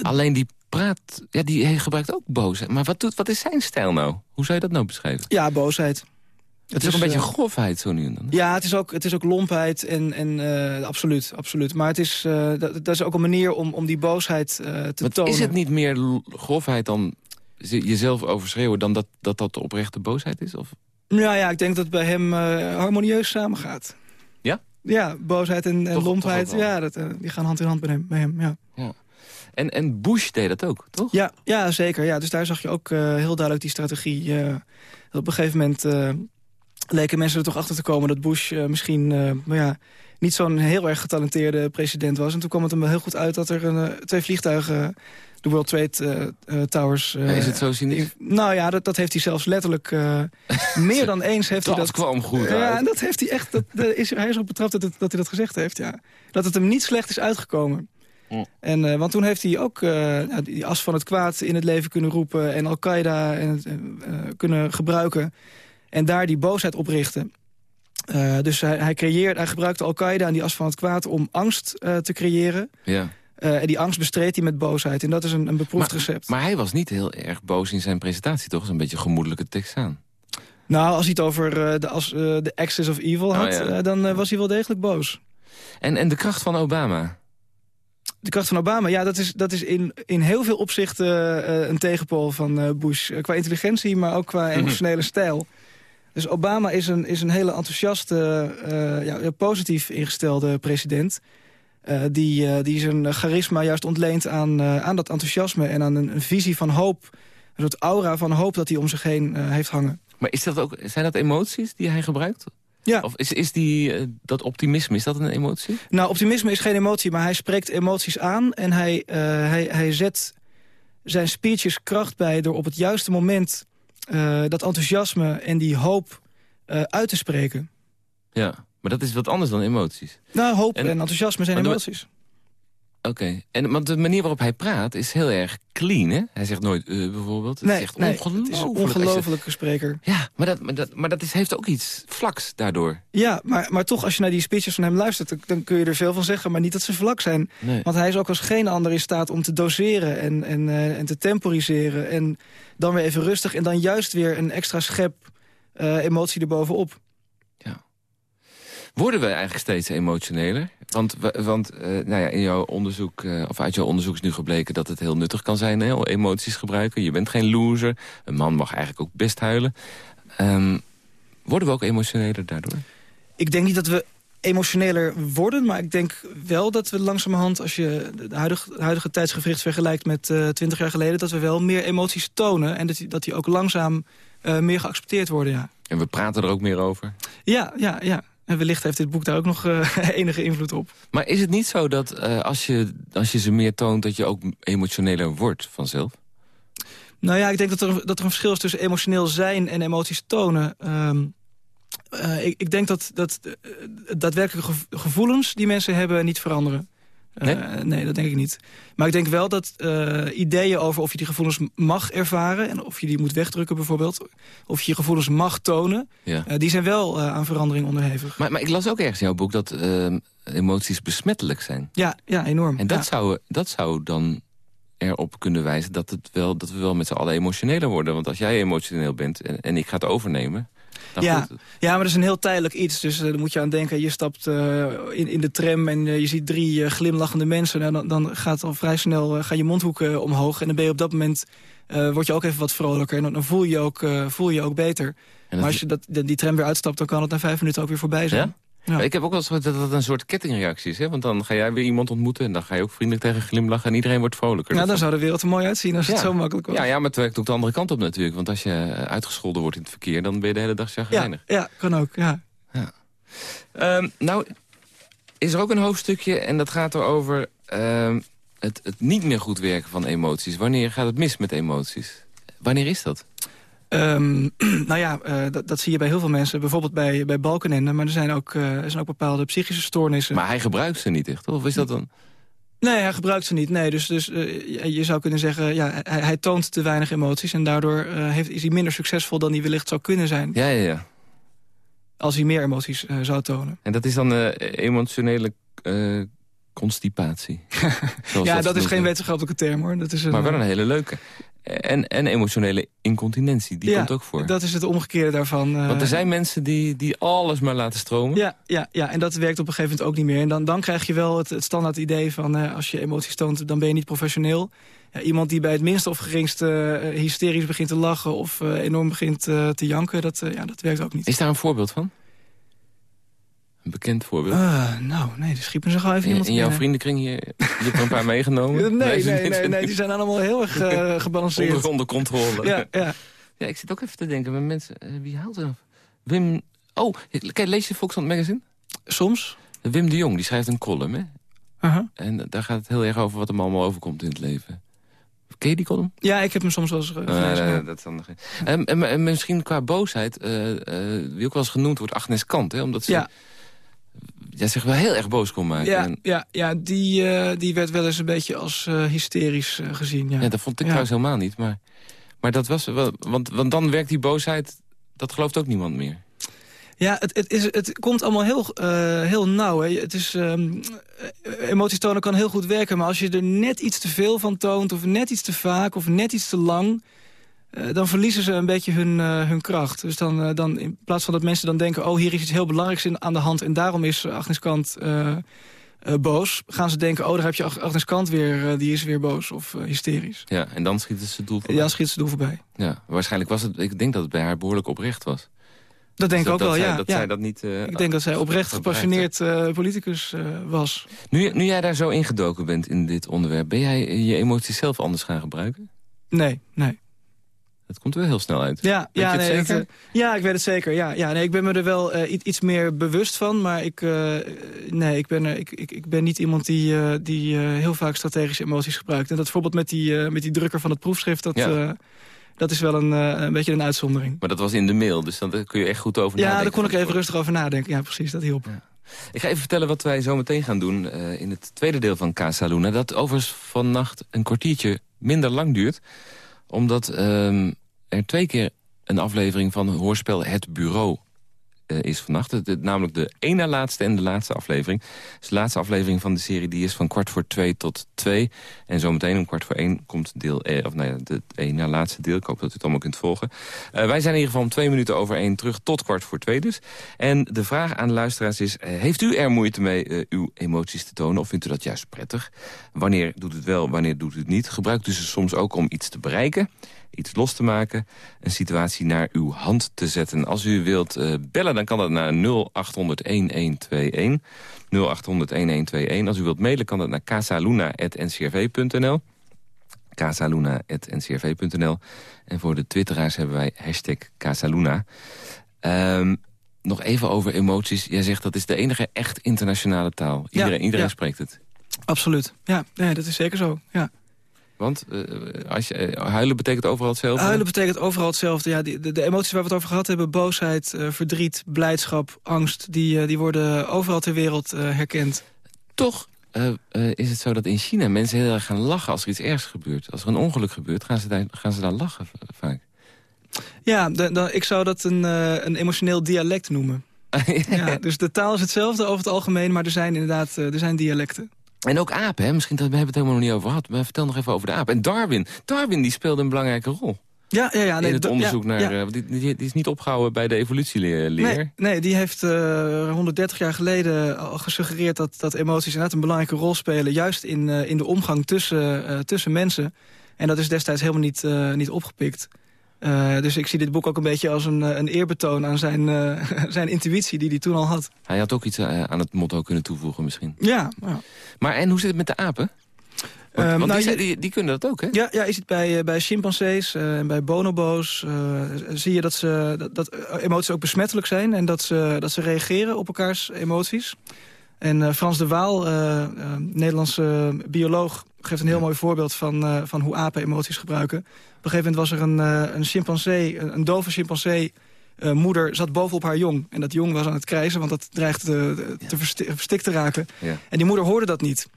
Alleen die praat, ja, die gebruikt ook boosheid. Maar wat, doet, wat is zijn stijl nou? Hoe zou je dat nou beschrijven? Ja, boosheid. Het is ook een beetje eh, grofheid zo nu en dan. Ja, het is ook, het is ook lompheid en, en eh, absoluut, absoluut. Maar het is, eh, dat, dat is ook een manier om, om die boosheid te Maar tonen. is het niet meer grofheid dan jezelf overschreeuwen... dan dat dat, dat de oprechte boosheid is? Of? Ja, ja, ik denk dat het bij hem harmonieus samengaat. Ja? Ja, boosheid en, en Toch- lompheid, toch ja, dat, die gaan hand in hand bij hem. Bij hem ja. Ja. En, en Bush deed dat ook, toch? Ja, ja, zeker. Ja, dus daar zag je ook heel duidelijk die strategie. dat op een gegeven moment leken mensen er toch achter te komen... dat Bush eh, misschien eh, maar ja, niet zo'n heel erg getalenteerde president was. En toen kwam het hem wel heel goed uit dat er een, eh, twee vliegtuigen... de World Trade eh, Towers... is het zo cynisch? in- nou ja, dat, dat heeft hij zelfs letterlijk... meer dan eens heeft hij Dat dat... kwam goed Ja, en dat heeft hij echt... Dat, is, hij is op betrapt dat, het- dat hij dat gezegd heeft, ja. Dat het hem niet slecht is uitgekomen. En, want toen heeft hij ook nou, die as van het kwaad in het leven kunnen roepen... en Al-Qaeda kunnen gebruiken. En daar die boosheid oprichten. Eh, dus hij, hij, creëert, hij gebruikte Al-Qaeda en die as van het kwaad om angst eh, te creëren. Ja. Eh, en die angst bestreed hij met boosheid. En dat is een, een beproefd Maar, recept. maar hij was niet heel erg boos in zijn presentatie, toch? Zo'n beetje gemoedelijke tekst aan. Nou, als hij het over de, as, eh, de axis of evil had... Oh, ja. eh, dan was hij wel degelijk boos. En, en de kracht van Obama? De kracht van Obama, ja, dat is, dat is in, in heel veel opzichten een tegenpool van Bush. Qua intelligentie, maar ook qua emotionele stijl. Dus Obama is een, is een hele enthousiaste, eh, ja, positief ingestelde president. eh, die, eh, die zijn charisma juist ontleent aan, aan dat enthousiasme... en aan een, een visie van hoop, een soort aura van hoop dat hij om zich heen heeft hangen. Maar is dat ook, zijn dat emoties die hij gebruikt? Ja. Of is, is die, dat optimisme, is dat een emotie? Nou, optimisme is geen emotie, maar hij spreekt emoties aan... en hij, hij, hij zet zijn speeches kracht bij door op het juiste moment... eh, dat enthousiasme en die hoop eh, uit te spreken. Ja, maar dat is wat anders dan emoties. Nou, hoop En- en, enthousiasme zijn maar emoties. Oké, en want de manier waarop hij praat is heel erg clean, hè? Hij zegt nooit eh, bijvoorbeeld. Het Nee, is echt nee, het is ongelooflijk. een je- ongelofelijke spreker. Ja, maar dat, maar dat, maar dat is, heeft ook iets vlaks daardoor. Ja, maar, maar toch, als je naar die speeches van hem luistert... dan, dan kun je er veel van zeggen, maar niet dat ze vlak zijn. Nee. Want hij is ook als geen ander in staat om te doseren en, en, eh, en te temporiseren... en dan weer even rustig en dan juist weer een extra schep eh, emotie erbovenop. Worden we eigenlijk steeds emotioneler? Want, want eh, nou ja, in jouw onderzoek, eh, of uit jouw onderzoek is nu gebleken dat het heel nuttig kan zijn, hè, emoties gebruiken. Je bent geen loser. Een man mag eigenlijk ook best huilen. Ehm, worden we ook emotioneler daardoor? Ik denk niet dat we emotioneler worden, maar ik denk wel dat we langzamerhand... als je de huidige, het huidige tijdsgevricht vergelijkt met eh, twintig jaar geleden... dat we wel meer emoties tonen en dat die, dat die ook langzaam meer geaccepteerd worden, ja. En we praten er ook meer over. Ja, ja, ja. En wellicht heeft dit boek daar ook nog eh, enige invloed op. Maar is het niet zo dat eh, als, je, als je ze meer toont... dat je ook emotioneler wordt vanzelf? Nou ja, ik denk dat er, dat er een verschil is tussen emotioneel zijn en emoties tonen. Ehm, eh, ik, ik denk dat, dat daadwerkelijke gev- gevoelens die mensen hebben niet veranderen. Eh, Nee? nee, dat denk ik niet. Maar ik denk wel dat eh, ideeën over of je die gevoelens mag ervaren... en of je die moet wegdrukken bijvoorbeeld... of je je gevoelens mag tonen... Ja. eh, die zijn wel aan verandering onderhevig. Maar, maar ik las ook ergens in jouw boek dat emoties besmettelijk zijn. Ja, ja enorm. En dat, Ja. zou, dat zou dan erop kunnen wijzen dat, het wel, dat we wel met z'n allen emotioneler worden. Want als jij emotioneel bent en, en ik ga het overnemen... Dan ja, goed, ja, maar dat is een heel tijdelijk iets. Dus eh, daar moet je aan denken. Je stapt eh, in, in de tram en eh, je ziet drie glimlachende mensen. Nou, dan, dan gaat al vrij snel gaan je mondhoeken omhoog. En dan ben je op dat moment word je ook even wat vrolijker. En dan, dan voel, je ook, voel je ook beter. Maar als je dat, die tram weer uitstapt, dan kan het na vijf minuten ook weer voorbij zijn. Ja? Maar Ik heb ook wel eens dat dat een soort kettingreactie is. Hè? Want dan ga jij weer iemand ontmoeten en dan ga je ook vriendelijk tegen glimlachen... en iedereen wordt vrolijker. Nou, dan zou de wereld er mooi uitzien als het zo makkelijk was. Ja, ja, maar het werkt ook de andere kant op natuurlijk. Want als je uitgescholden wordt in het verkeer... dan ben je de hele dag ja, chagrijnig. ja, kan ook. Ja. Ehm, nou, is er ook een hoofdstukje en dat gaat erover... ehm het, het niet meer goed werken van emoties. Wanneer gaat het mis met emoties? Wanneer is dat? Ehm, nou ja, eh, dat, dat zie je bij heel veel mensen. Bijvoorbeeld bij, bij Balkenende. Maar er zijn, ook, eh, er zijn ook bepaalde psychische stoornissen. Maar hij gebruikt ze niet echt, of is dat dan... Nee, hij gebruikt ze niet. Nee, dus dus eh, je- zou kunnen zeggen, ja, hij, hij toont te weinig emoties... en daardoor heeft, is hij minder succesvol dan hij wellicht zou kunnen zijn... Ja, ja, ja. als hij meer emoties zou tonen. En dat is dan emotionele constipatie. Ja, dat, is geen wetenschappelijke term, hoor. Dat is een, Maar wel een hele leuke. En, en emotionele incontinentie, die ja, komt ook voor. dat is het omgekeerde daarvan. eh. Want er zijn mensen die, die alles maar laten stromen. Ja, ja, ja, en dat werkt op een gegeven moment ook niet meer. En dan, dan krijg je wel het, het standaard idee van... eh, als je emoties toont, dan ben je niet professioneel. Ja, iemand die bij het minste of geringste eh, hysterisch begint te lachen... of enorm begint te janken, dat, ja, dat werkt ook niet. Is daar een voorbeeld van? Een bekend voorbeeld? Eh, nou, nee, schiet me zo gauw even in, iemand in jouw binnen. vriendenkring hier, je hebt er een paar meegenomen? Nee, ze nee, nee, nee, die zijn allemaal heel erg eh, gebalanceerd. Onder, onder controle. Ja, ja. ja, ik zit ook even te denken met mensen... eh, wie haalt er? Wim... Oh, kijk, lees je Volkskrant Magazine? Soms. Wim de Jong, die schrijft een column, hè? Aha. En daar gaat het heel erg over wat hem allemaal overkomt in het leven. Ken je die column? Ja, ik heb hem soms wel eens Nee, gelezen. dat is dan geen- En, en, en misschien qua boosheid, eh, eh, wie ook wel eens genoemd wordt, Agnes Kant. Hè, omdat ze Ja. Ja, zich wel heel erg boos kon maken. Ja, En, ja, ja die, eh, die werd wel eens een beetje als eh, hysterisch eh, gezien. Ja. ja, dat vond ik Ja. trouwens helemaal niet. Maar, maar dat was wel... Want, want dan werkt die boosheid, dat gelooft ook niemand meer. Ja, het, het, is, het komt allemaal heel, heel nauw. Hè. Het is, eh, emoties tonen kan heel goed werken... maar als je er net iets te veel van toont... of net iets te vaak of net iets te lang... eh, dan verliezen ze een beetje hun, eh, hun kracht. Dus dan, eh, dan in plaats van dat mensen dan denken... oh, hier is iets heel belangrijks in, aan de hand... en daarom is Agnes Kant boos... gaan ze denken, oh, daar heb je Ag- Agnes Kant weer... die is weer boos of hysterisch. Ja, en dan schiet het zijn doel Ja, voorbij. dan schiet ze doel voorbij. Ja, waarschijnlijk was het... Ik denk dat het bij haar behoorlijk oprecht was. Dat denk Dus ik ook dat wel, zij- ja. Dat ja. zij dat niet... Ik denk dat zij oprecht gepassioneerd politicus was. Nu, nu jij daar zo ingedoken bent in dit onderwerp... ben jij je emoties zelf anders gaan gebruiken? Nee, nee. Dat komt wel heel snel uit. Ja, Weet ja, je het nee, zeker? ja, ik weet het zeker. Ja, ja, nee, ik ben me er wel eh, iets, meer bewust van. Maar ik, eh, nee, ik, ben, er, ik, ik, ik ben niet iemand die, eh, die heel vaak strategische emoties gebruikt. En dat bijvoorbeeld met die, met die drukker van het proefschrift... dat, Ja. dat is wel een, een beetje een uitzondering. Maar dat was in de mail, dus dan daar kun je echt goed over Ja, nadenken. daar kon ik even rustig over nadenken. Ja, precies, dat hielp. Ik ga even vertellen wat wij zo meteen gaan doen in het tweede deel van Casa Luna. Dat overigens vannacht een kwartiertje minder lang duurt. Omdat ehm, er twee keer een aflevering van hoorspel Het Bureau eh, is vannacht. Namelijk de ene laatste en de laatste aflevering. Dus de laatste aflevering van de serie die is van kwart voor twee tot twee. En zometeen om kwart voor één komt deel, eh, of nou ja, het ene laatste deel. Ik hoop dat u het allemaal kunt volgen. Eh, wij zijn in ieder geval om twee minuten over één terug tot kwart voor twee dus. En de vraag aan de luisteraars is, eh, heeft u er moeite mee uw emoties te tonen? Of vindt u dat juist prettig? Wanneer doet het wel, wanneer doet u het niet? Gebruikt u ze soms ook om iets te bereiken? Iets los te maken, een situatie naar uw hand te zetten. Als u wilt eh, bellen, dan kan dat naar 0800-1121. 0800-1121. Als u wilt mailen, kan dat naar casaluna.ncrv.nl. casaluna.ncrv.nl. En voor de twitteraars hebben wij hashtag Casaluna. Ehm, nog even over emoties. Jij zegt dat is de enige echt internationale taal. Iedereen, iedereen ja. spreekt het. Absoluut. Ja, nee, dat is zeker zo. Ja. Want eh, als je, eh, huilen betekent overal hetzelfde? Huilen betekent overal hetzelfde. Ja, die- de, de emoties waar we het over gehad hebben... boosheid, eh, verdriet, blijdschap, angst... die, die worden overal ter wereld herkend. Toch is het zo dat in China mensen heel erg gaan lachen als er iets ergs gebeurt. Als er een ongeluk gebeurt, gaan ze daar, gaan ze daar lachen vaak. Ja, de- ik zou dat een, een emotioneel dialect noemen. ja, dus de taal is hetzelfde over het algemeen... maar er zijn inderdaad er zijn dialecten. En ook apen, hè? misschien dat, we hebben het helemaal nog niet over gehad. Maar vertel nog even over de apen. En Darwin, Darwin die speelde een belangrijke rol. Ja, ja, ja. Nee, in het onderzoek ja, naar... ja. eh, die, die, die is niet opgehouden bij de evolutieleer. Nee, nee, die heeft eh 130 jaar geleden al gesuggereerd dat, dat emoties inderdaad een belangrijke rol spelen. Juist in, eh, in de omgang tussen, eh, tussen mensen. En dat is destijds helemaal niet, eh, niet opgepikt. Eh, dus ik zie dit boek ook een beetje als een, eh, een eerbetoon aan zijn, eh, zijn intuïtie die hij toen al had. Hij had ook iets aan het motto kunnen toevoegen misschien. Ja, ja. Maar en hoe zit het met de apen? Want, want nou, die, kunnen dat ook, hè? Ja, ja, je ziet bij, bij chimpansees en bij bonobo's... zie je dat, ze, dat, dat emoties ook besmettelijk zijn... en dat ze, dat ze reageren op elkaars emoties. En Frans de Waal, Nederlandse bioloog... geeft een heel mooi voorbeeld van, van hoe apen emoties gebruiken. Op een gegeven moment was er een, eh, een chimpansee, een, een dove chimpansee... eh, moeder zat bovenop haar jong. En dat jong was aan het krijzen, want dat dreigde te, te versti- verstikt te raken. Ja. En die moeder hoorde dat niet.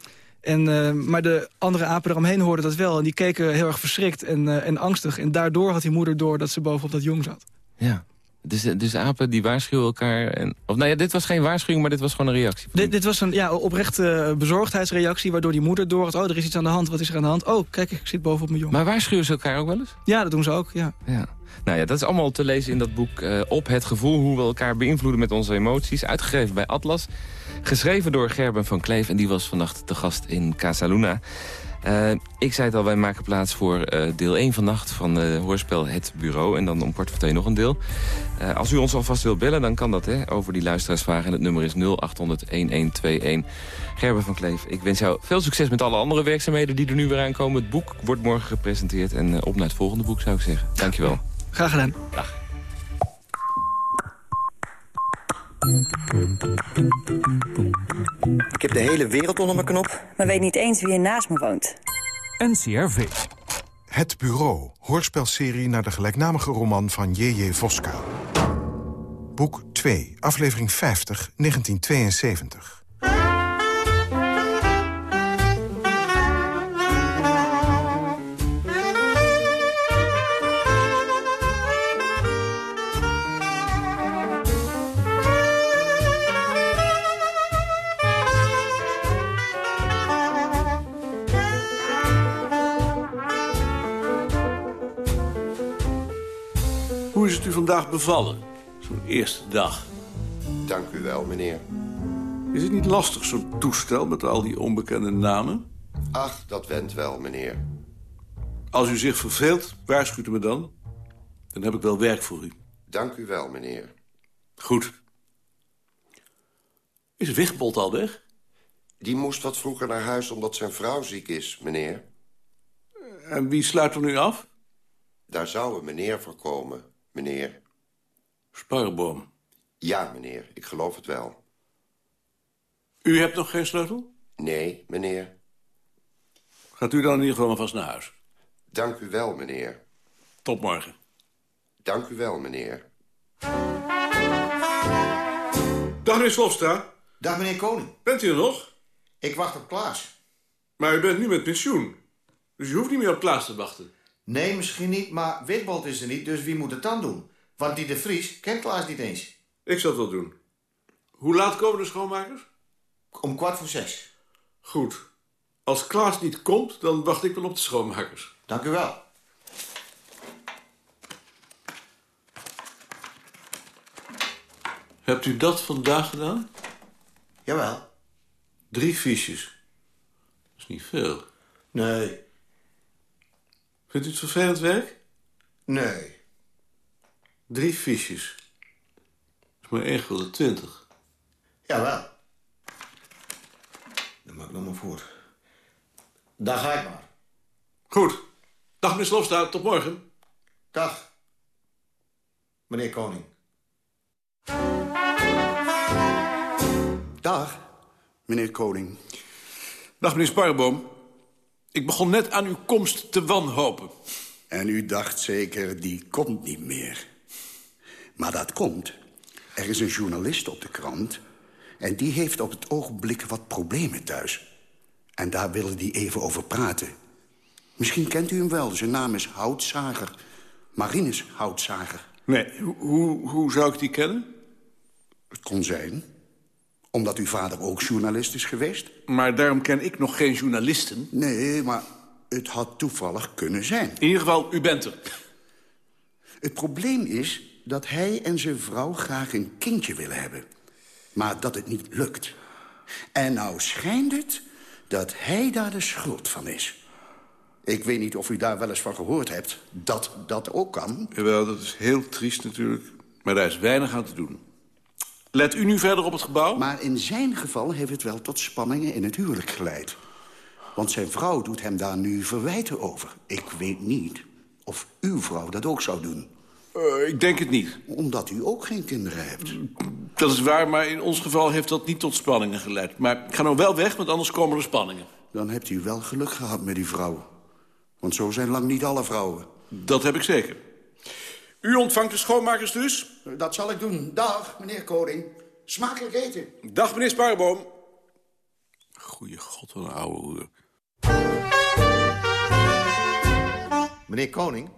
En, eh, maar de andere apen eromheen hoorden dat wel. En die keken heel erg verschrikt en, en angstig. En daardoor had die moeder door dat ze bovenop dat jong zat. Ja. Dus, dus apen die waarschuwen elkaar... En, of nou ja, dit was geen waarschuwing, maar dit was gewoon een reactie. Dit, dit was een ja, oprechte bezorgdheidsreactie... waardoor die moeder door oh, er is iets aan de hand. Wat is er aan de hand? Oh, kijk, ik zit boven op mijn jongen. Maar waarschuwen ze elkaar ook wel eens? Ja, dat doen ze ook, ja. ja. Nou ja, dat is allemaal te lezen in dat boek uh, Op het gevoel... hoe we elkaar beïnvloeden met onze emoties. Uitgegeven bij Atlas. Geschreven door Gerben van Kleef. En die was vannacht te gast in Casa Luna. Uh, ik zei het al, wij maken plaats voor uh, deel 1 vannacht van uh, hoorspel Het Bureau. En dan om kwart voor twee nog een deel. als u ons alvast wilt bellen, dan kan dat hè, over die luisteraarsvragen. En het nummer is 0800-1121. Gerben van Kleef, ik wens jou veel succes met alle andere werkzaamheden die er nu weer aankomen. Het boek wordt morgen gepresenteerd. En op naar het volgende boek zou ik zeggen. Dankjewel. Graag gedaan. Dag. Ik heb de hele wereld onder mijn knop. Maar weet niet eens wie er naast me woont. NCRV. Het Bureau, hoorspelserie naar de gelijknamige roman van J.J. Voska. Boek 2, aflevering 50, 1972. Vandaag bevallen? Zo'n eerste dag. Dank u wel, meneer. Is het niet lastig, zo'n toestel met al die onbekende namen? Ach, dat went wel, meneer. Als u zich verveelt, waarschuwt u me dan. Dan heb ik wel werk voor u. Dank u wel, meneer. Goed. Is Wigbold al weg? Die moest wat vroeger naar huis omdat zijn vrouw ziek is, meneer. En wie sluit er nu af? Daar zou een meneer voor komen, meneer. Sparreboom? Ja, meneer. Ik geloof het wel. U hebt nog geen sleutel? Nee, meneer. Gaat u dan in ieder geval maar vast naar huis? Dank u wel, meneer. Tot morgen. Dank u wel, meneer. Dag, meneer Slofstra. Dag, meneer Koning. Bent u er nog? Ik wacht op Klaas. Maar u bent nu met pensioen. Dus u hoeft niet meer op Klaas te wachten. Nee, misschien niet, maar Witbold is er niet, dus wie moet het dan doen? Want die de Vries kent Klaas niet eens. Ik zal het wel doen. Hoe laat komen de schoonmakers? Om kwart voor zes. Goed. Als Klaas niet komt, dan wacht ik wel op de schoonmakers. Dank u wel. Hebt u dat vandaag gedaan? Jawel. Drie fiches. Dat is niet veel. Nee. Vindt u het vervelend werk? Nee. Drie fiches. Dat is maar één gulden twintig. Jawel. Dan maak ik nog maar voor. Daar ga ik maar. Goed. Dag, meneer Slofstra. Tot morgen. Dag. Meneer Koning. Dag, meneer Koning. Dag, meneer Sparreboom. Ik begon net aan uw komst te wanhopen. En u dacht zeker, die komt niet meer. Maar dat komt. Er is een journalist op de krant... en die heeft op het ogenblik wat problemen thuis. En daar willen die even over praten. Misschien kent u hem wel. Zijn naam is Houtzager. Marinus Houtzager. Nee, hoe, hoe zou ik die kennen? Het kon zijn. Omdat uw vader ook journalist is geweest. Maar daarom ken ik nog geen journalisten. Nee, maar het had toevallig kunnen zijn. In ieder geval, u bent er. Het probleem is dat hij en zijn vrouw graag een kindje willen hebben. Maar dat het niet lukt. En nou schijnt het dat hij daar de schuld van is. Ik weet niet of u daar wel eens van gehoord hebt. Dat dat ook kan. Jawel, dat is heel triest natuurlijk. Maar daar is weinig aan te doen. Let u nu verder op het gebouw? Maar in zijn geval heeft het wel tot spanningen in het huwelijk geleid. Want zijn vrouw doet hem daar nu verwijten over. Ik weet niet of uw vrouw dat ook zou doen. Uh, ik denk het niet. Omdat u ook geen kinderen hebt. Dat is waar, maar in ons geval heeft dat niet tot spanningen geleid. Maar ik ga nou wel weg, want anders komen er spanningen. Dan hebt u wel geluk gehad met die vrouw. Want zo zijn lang niet alle vrouwen. Dat heb ik zeker. U ontvangt de schoonmakers dus? Dat zal ik doen. Dag, meneer Koning. Smakelijk eten. Dag, meneer Sparreboom. Goeie god, wat een ouwe hoer. Meneer Koning,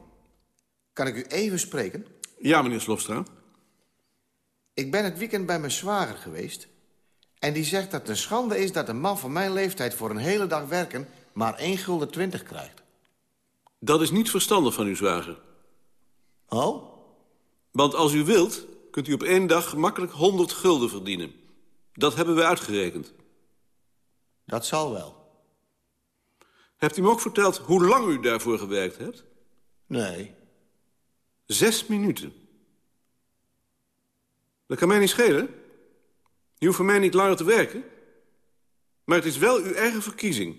kan ik u even spreken? Ja, meneer Slofstra. Ik ben het weekend bij mijn zwager geweest. En die zegt dat het een schande is dat een man van mijn leeftijd... voor een hele dag werken maar 1 gulden 20 krijgt. Dat is niet verstandig van uw zwager. Oh? Want als u wilt, kunt u op één dag gemakkelijk 100 gulden verdienen. Dat hebben we uitgerekend. Dat zal wel. Hebt u me ook verteld hoe lang u daarvoor gewerkt hebt? Nee. Zes minuten. Dat kan mij niet schelen. Je hoeft voor mij niet langer te werken. Maar het is wel uw eigen verkiezing.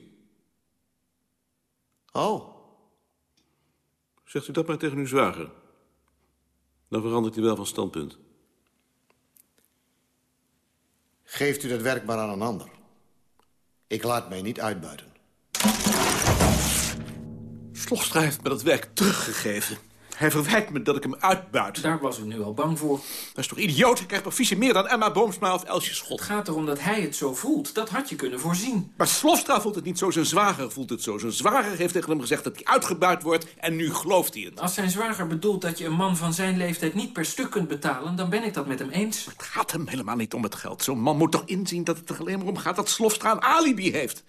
Oh. Zegt u dat maar tegen uw zwager. Dan verandert hij wel van standpunt. Geeft u dat werk maar aan een ander. Ik laat mij niet uitbuiten. Slogstra heeft me dat werk teruggegeven. Hij verwijt me dat ik hem uitbuit. Daar was ik nu al bang voor. Dat is toch idioot? Hij krijgt provisie meer dan Emma Boomsma of Elsje Schot. Het gaat erom dat hij het zo voelt. Dat had je kunnen voorzien. Maar Slofstra voelt het niet zo, zijn zwager voelt het zo. Zijn zwager heeft tegen hem gezegd dat hij uitgebuit wordt en nu gelooft hij het. Als zijn zwager bedoelt dat je een man van zijn leeftijd niet per stuk kunt betalen... dan ben ik dat met hem eens. Het gaat hem helemaal niet om het geld. Zo'n man moet toch inzien dat het er alleen maar om gaat dat Slofstra een alibi heeft.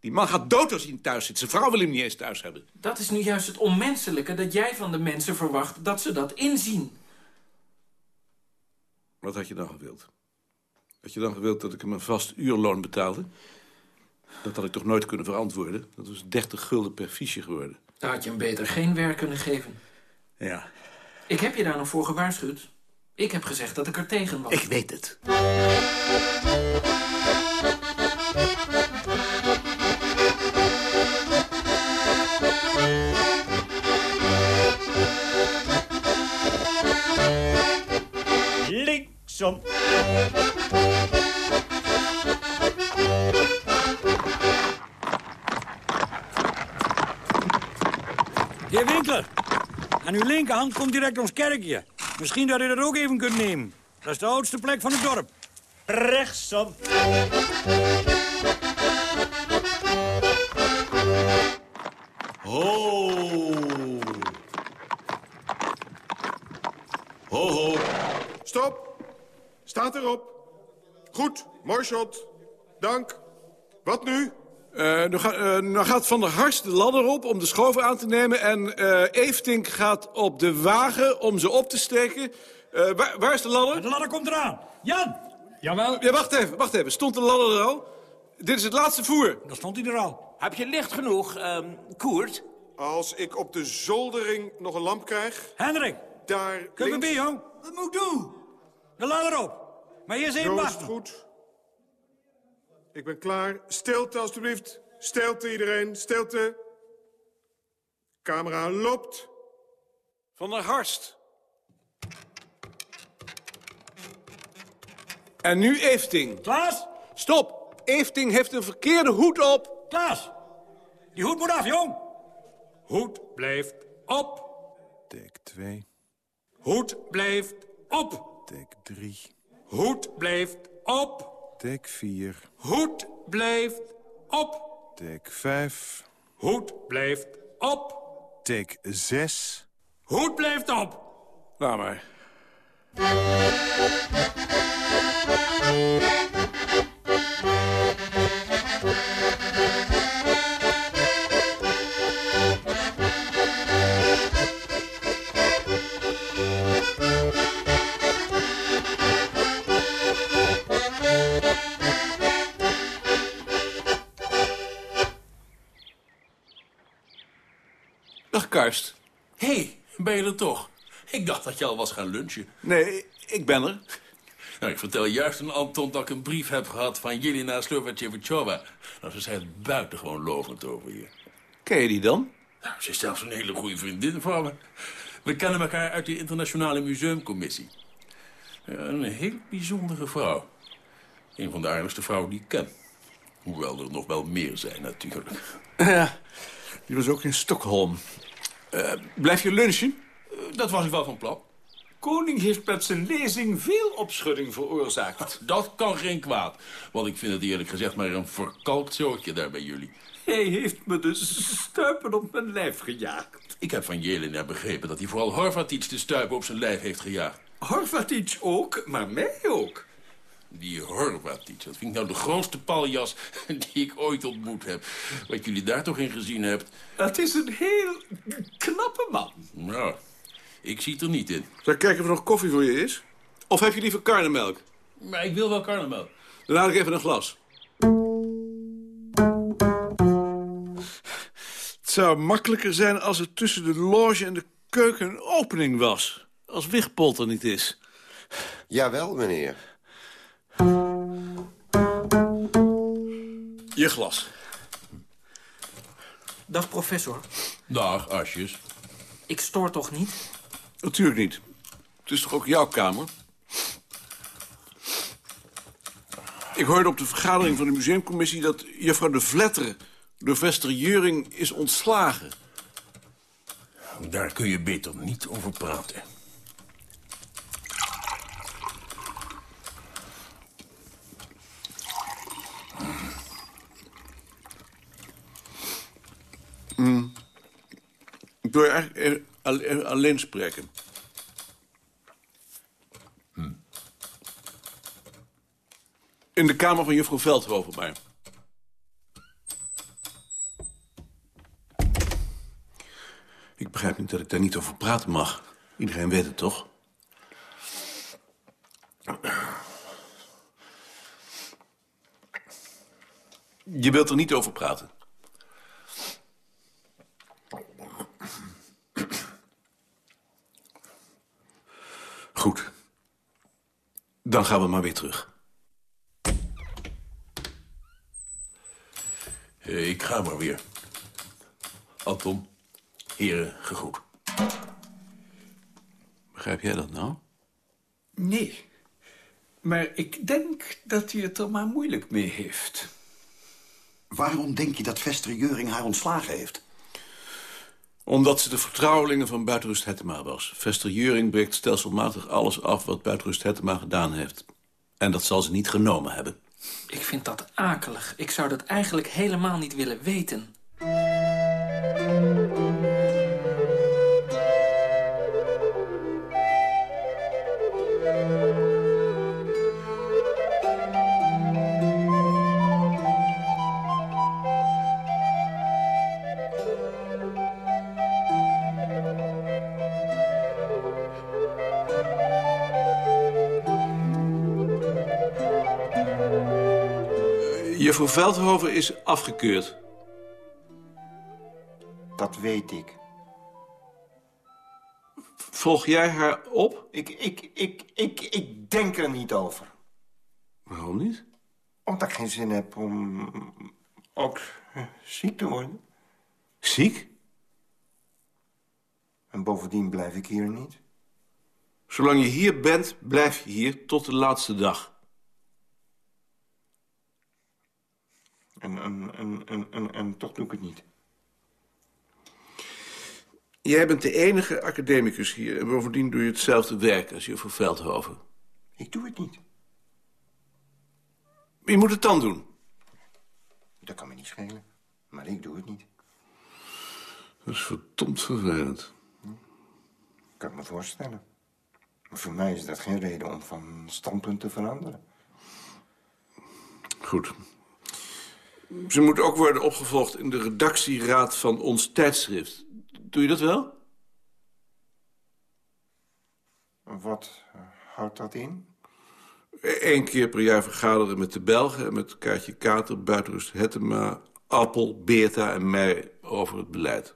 Die man gaat dood als hij niet thuis zit. Zijn vrouw wil hem niet eens thuis hebben. Dat is nu juist het onmenselijke dat jij van de mensen verwacht dat ze dat inzien. Wat had je dan gewild? Had je dan gewild dat ik hem een vast uurloon betaalde? Dat had ik toch nooit kunnen verantwoorden? Dat was 30 gulden per fiche geworden. Daar had je hem beter geen werk kunnen geven. Ja. Ik heb je daar nog voor gewaarschuwd. Ik heb gezegd dat ik er tegen was. Ik weet het. Linksom. Heer Winkler, aan uw linkerhand komt direct ons kerkje. Misschien dat u dat ook even kunt nemen. Dat is de oudste plek van het dorp. Rechtsom. Ho! Ho, ho. Stop. Staat erop. Goed, mooi shot. Dank. Wat nu? Eh, nu, ga- eh, nu gaat Van der Harst de ladder op om de schroeven aan te nemen... en eh Eefting gaat op de wagen om ze op te steken. Eh, waar, waar is de ladder? De ladder komt eraan. Jan! Jawel. Ja, wacht even, wacht even. Stond de ladder er al? Dit is het laatste voer. Dan stond hij er al. Heb je licht genoeg, ehm, Koert? Als ik op de zoldering nog een lamp krijg... Hendrik! Daar Kun je links... bij, jong? Wat moet ik doen? De ladder op. Maar is het wachten. goed. Ik ben klaar. Stilte, alstublieft. Stilte, iedereen. Stilte. Camera loopt. Van der Harst. En nu Eefting. Klaas? Stop. Eefting heeft een verkeerde hoed op. Klaas! Die hoed moet af, jong. Hoed blijft op. Take 2, Hoed blijft op. take 3, Hoed blijft op. take 4, Hoed blijft op. take 5, Hoed blijft op. take 6. Hoed blijft op. Laat maar. Hé, hey, ben je er toch? Ik dacht dat je al was gaan lunchen. Nee, ik ben er. Nou, ik vertel juist aan Anton dat ik een brief heb gehad van Jelena Slovacevichova. Nou, ze zei het buitengewoon lovend over je. Ken je die dan? Nou, ze is zelfs een hele goede vriendin van me. We kennen elkaar uit de Internationale Museumcommissie. Een heel bijzondere vrouw. Een van de aardigste vrouwen die ik ken. Hoewel er nog wel meer zijn, natuurlijk. Ja, die was ook in Stockholm. Eh, blijf je lunchen? Dat was ik wel van plan. Koning heeft met zijn lezing veel opschudding veroorzaakt. Dat kan geen kwaad. Want ik vind het eerlijk gezegd maar een verkalkt zootje daar bij jullie. Hij heeft me de stuipen op mijn lijf gejaagd. Ik heb van Jelena begrepen dat hij vooral Horvatic de stuipen op zijn lijf heeft gejaagd. Horvatic ook, maar mij ook. Die Horvatic, dat vind ik nou de grootste paljas die ik ooit ontmoet heb. Wat jullie daar toch in gezien hebt. Het is een heel knappe man. Nou, ik zie het er niet in. Zal ik kijken of er nog koffie voor je is? Of heb je liever karnemelk? Maar ik wil wel karnemelk. Dan laat ik even een glas. Het zou makkelijker zijn als er tussen de loge en de keuken een opening was. Als Wigpold er niet is. Jawel, meneer. Je glas. Dag, professor. Dag, Asjes. Ik stoor toch niet? Natuurlijk niet. Het is toch ook jouw kamer? Ik hoorde op de vergadering van de museumcommissie... dat juffrouw de Vletter door Vester Juring is ontslagen. Daar kun je beter niet over praten. Mm. Ik wil je eigenlijk even alle- alleen spreken. In de kamer van juffrouw Veldhoven, maar. Ik begrijp niet dat ik daar niet over praten mag. Iedereen weet het toch? Je wilt er niet over praten. Goed. Dan gaan we maar weer terug. Eh, Ik ga maar weer. Anton, heren, gegroet. Begrijp jij dat nou? Nee. Maar ik denk dat hij het er maar moeilijk mee heeft. Waarom denk je dat Vester Juring haar ontslagen heeft? Omdat ze de vertrouwelingen van Buitenrust Hettema was. Vester Juring breekt stelselmatig alles af wat Buitenrust Hettema gedaan heeft. En dat zal ze niet genomen hebben. Ik vind dat akelig. Ik zou dat eigenlijk helemaal niet willen weten. Juffrouw Veldhoven is afgekeurd. Dat weet ik. Volg jij haar op? Ik, ik, ik, ik, ik denk er niet over. Waarom niet? Omdat ik geen zin heb om ook ziek te worden. Ziek? En bovendien blijf ik hier niet. Zolang je hier bent, blijf je hier tot de laatste dag. En, en, en, en, en, toch doe ik het niet. Jij bent de enige academicus hier... en bovendien doe je hetzelfde werk als juffrouw Veldhoven. Ik doe het niet. Wie moet het dan doen? Dat kan me niet schelen. Maar ik doe het niet. Dat is verdomd vervelend. Kan ik me voorstellen. Maar voor mij is dat geen reden om van standpunt te veranderen. Goed. Ze moet ook worden opgevolgd in de redactieraad van ons tijdschrift. Doe je dat wel? Wat houdt dat in? Eén keer per jaar vergaderen met de Belgen... en met Kaartje Kater, Buitenrust Hettema, Appel, Beerta en mij over het beleid.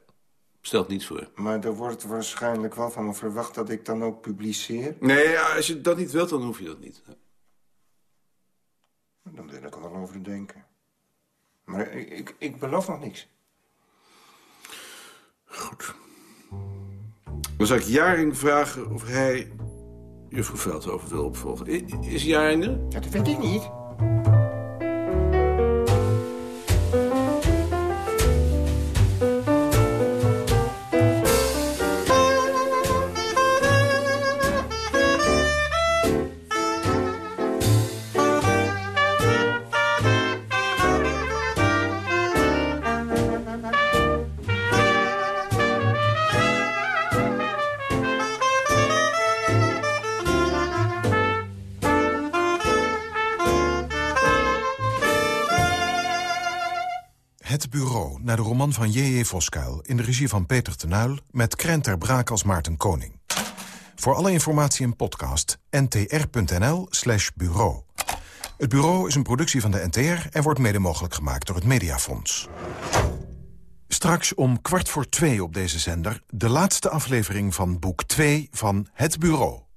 Stelt niets voor. Maar er wordt waarschijnlijk wel van me verwacht dat ik dan ook publiceer. Nee, als je dat niet wilt, dan hoef je dat niet. Dan wil ik er wel over denken. Maar ik, ik, ik beloof nog niks. Goed. Dan zou ik Jaring vragen of hij juffrouw Veldhoven wil opvolgen. I- Is Jaring er? Ja, dat weet ik niet. Roman van J.J. Voskuil... in de regie van Peter Tenuil, met Krent ter Braak als Maarten Koning. Voor alle informatie en podcast ntr.nl slash bureau. Het bureau is een productie van de NTR... en wordt mede mogelijk gemaakt door het Mediafonds. Straks om kwart voor twee op deze zender... de laatste aflevering van boek 2 van Het Bureau.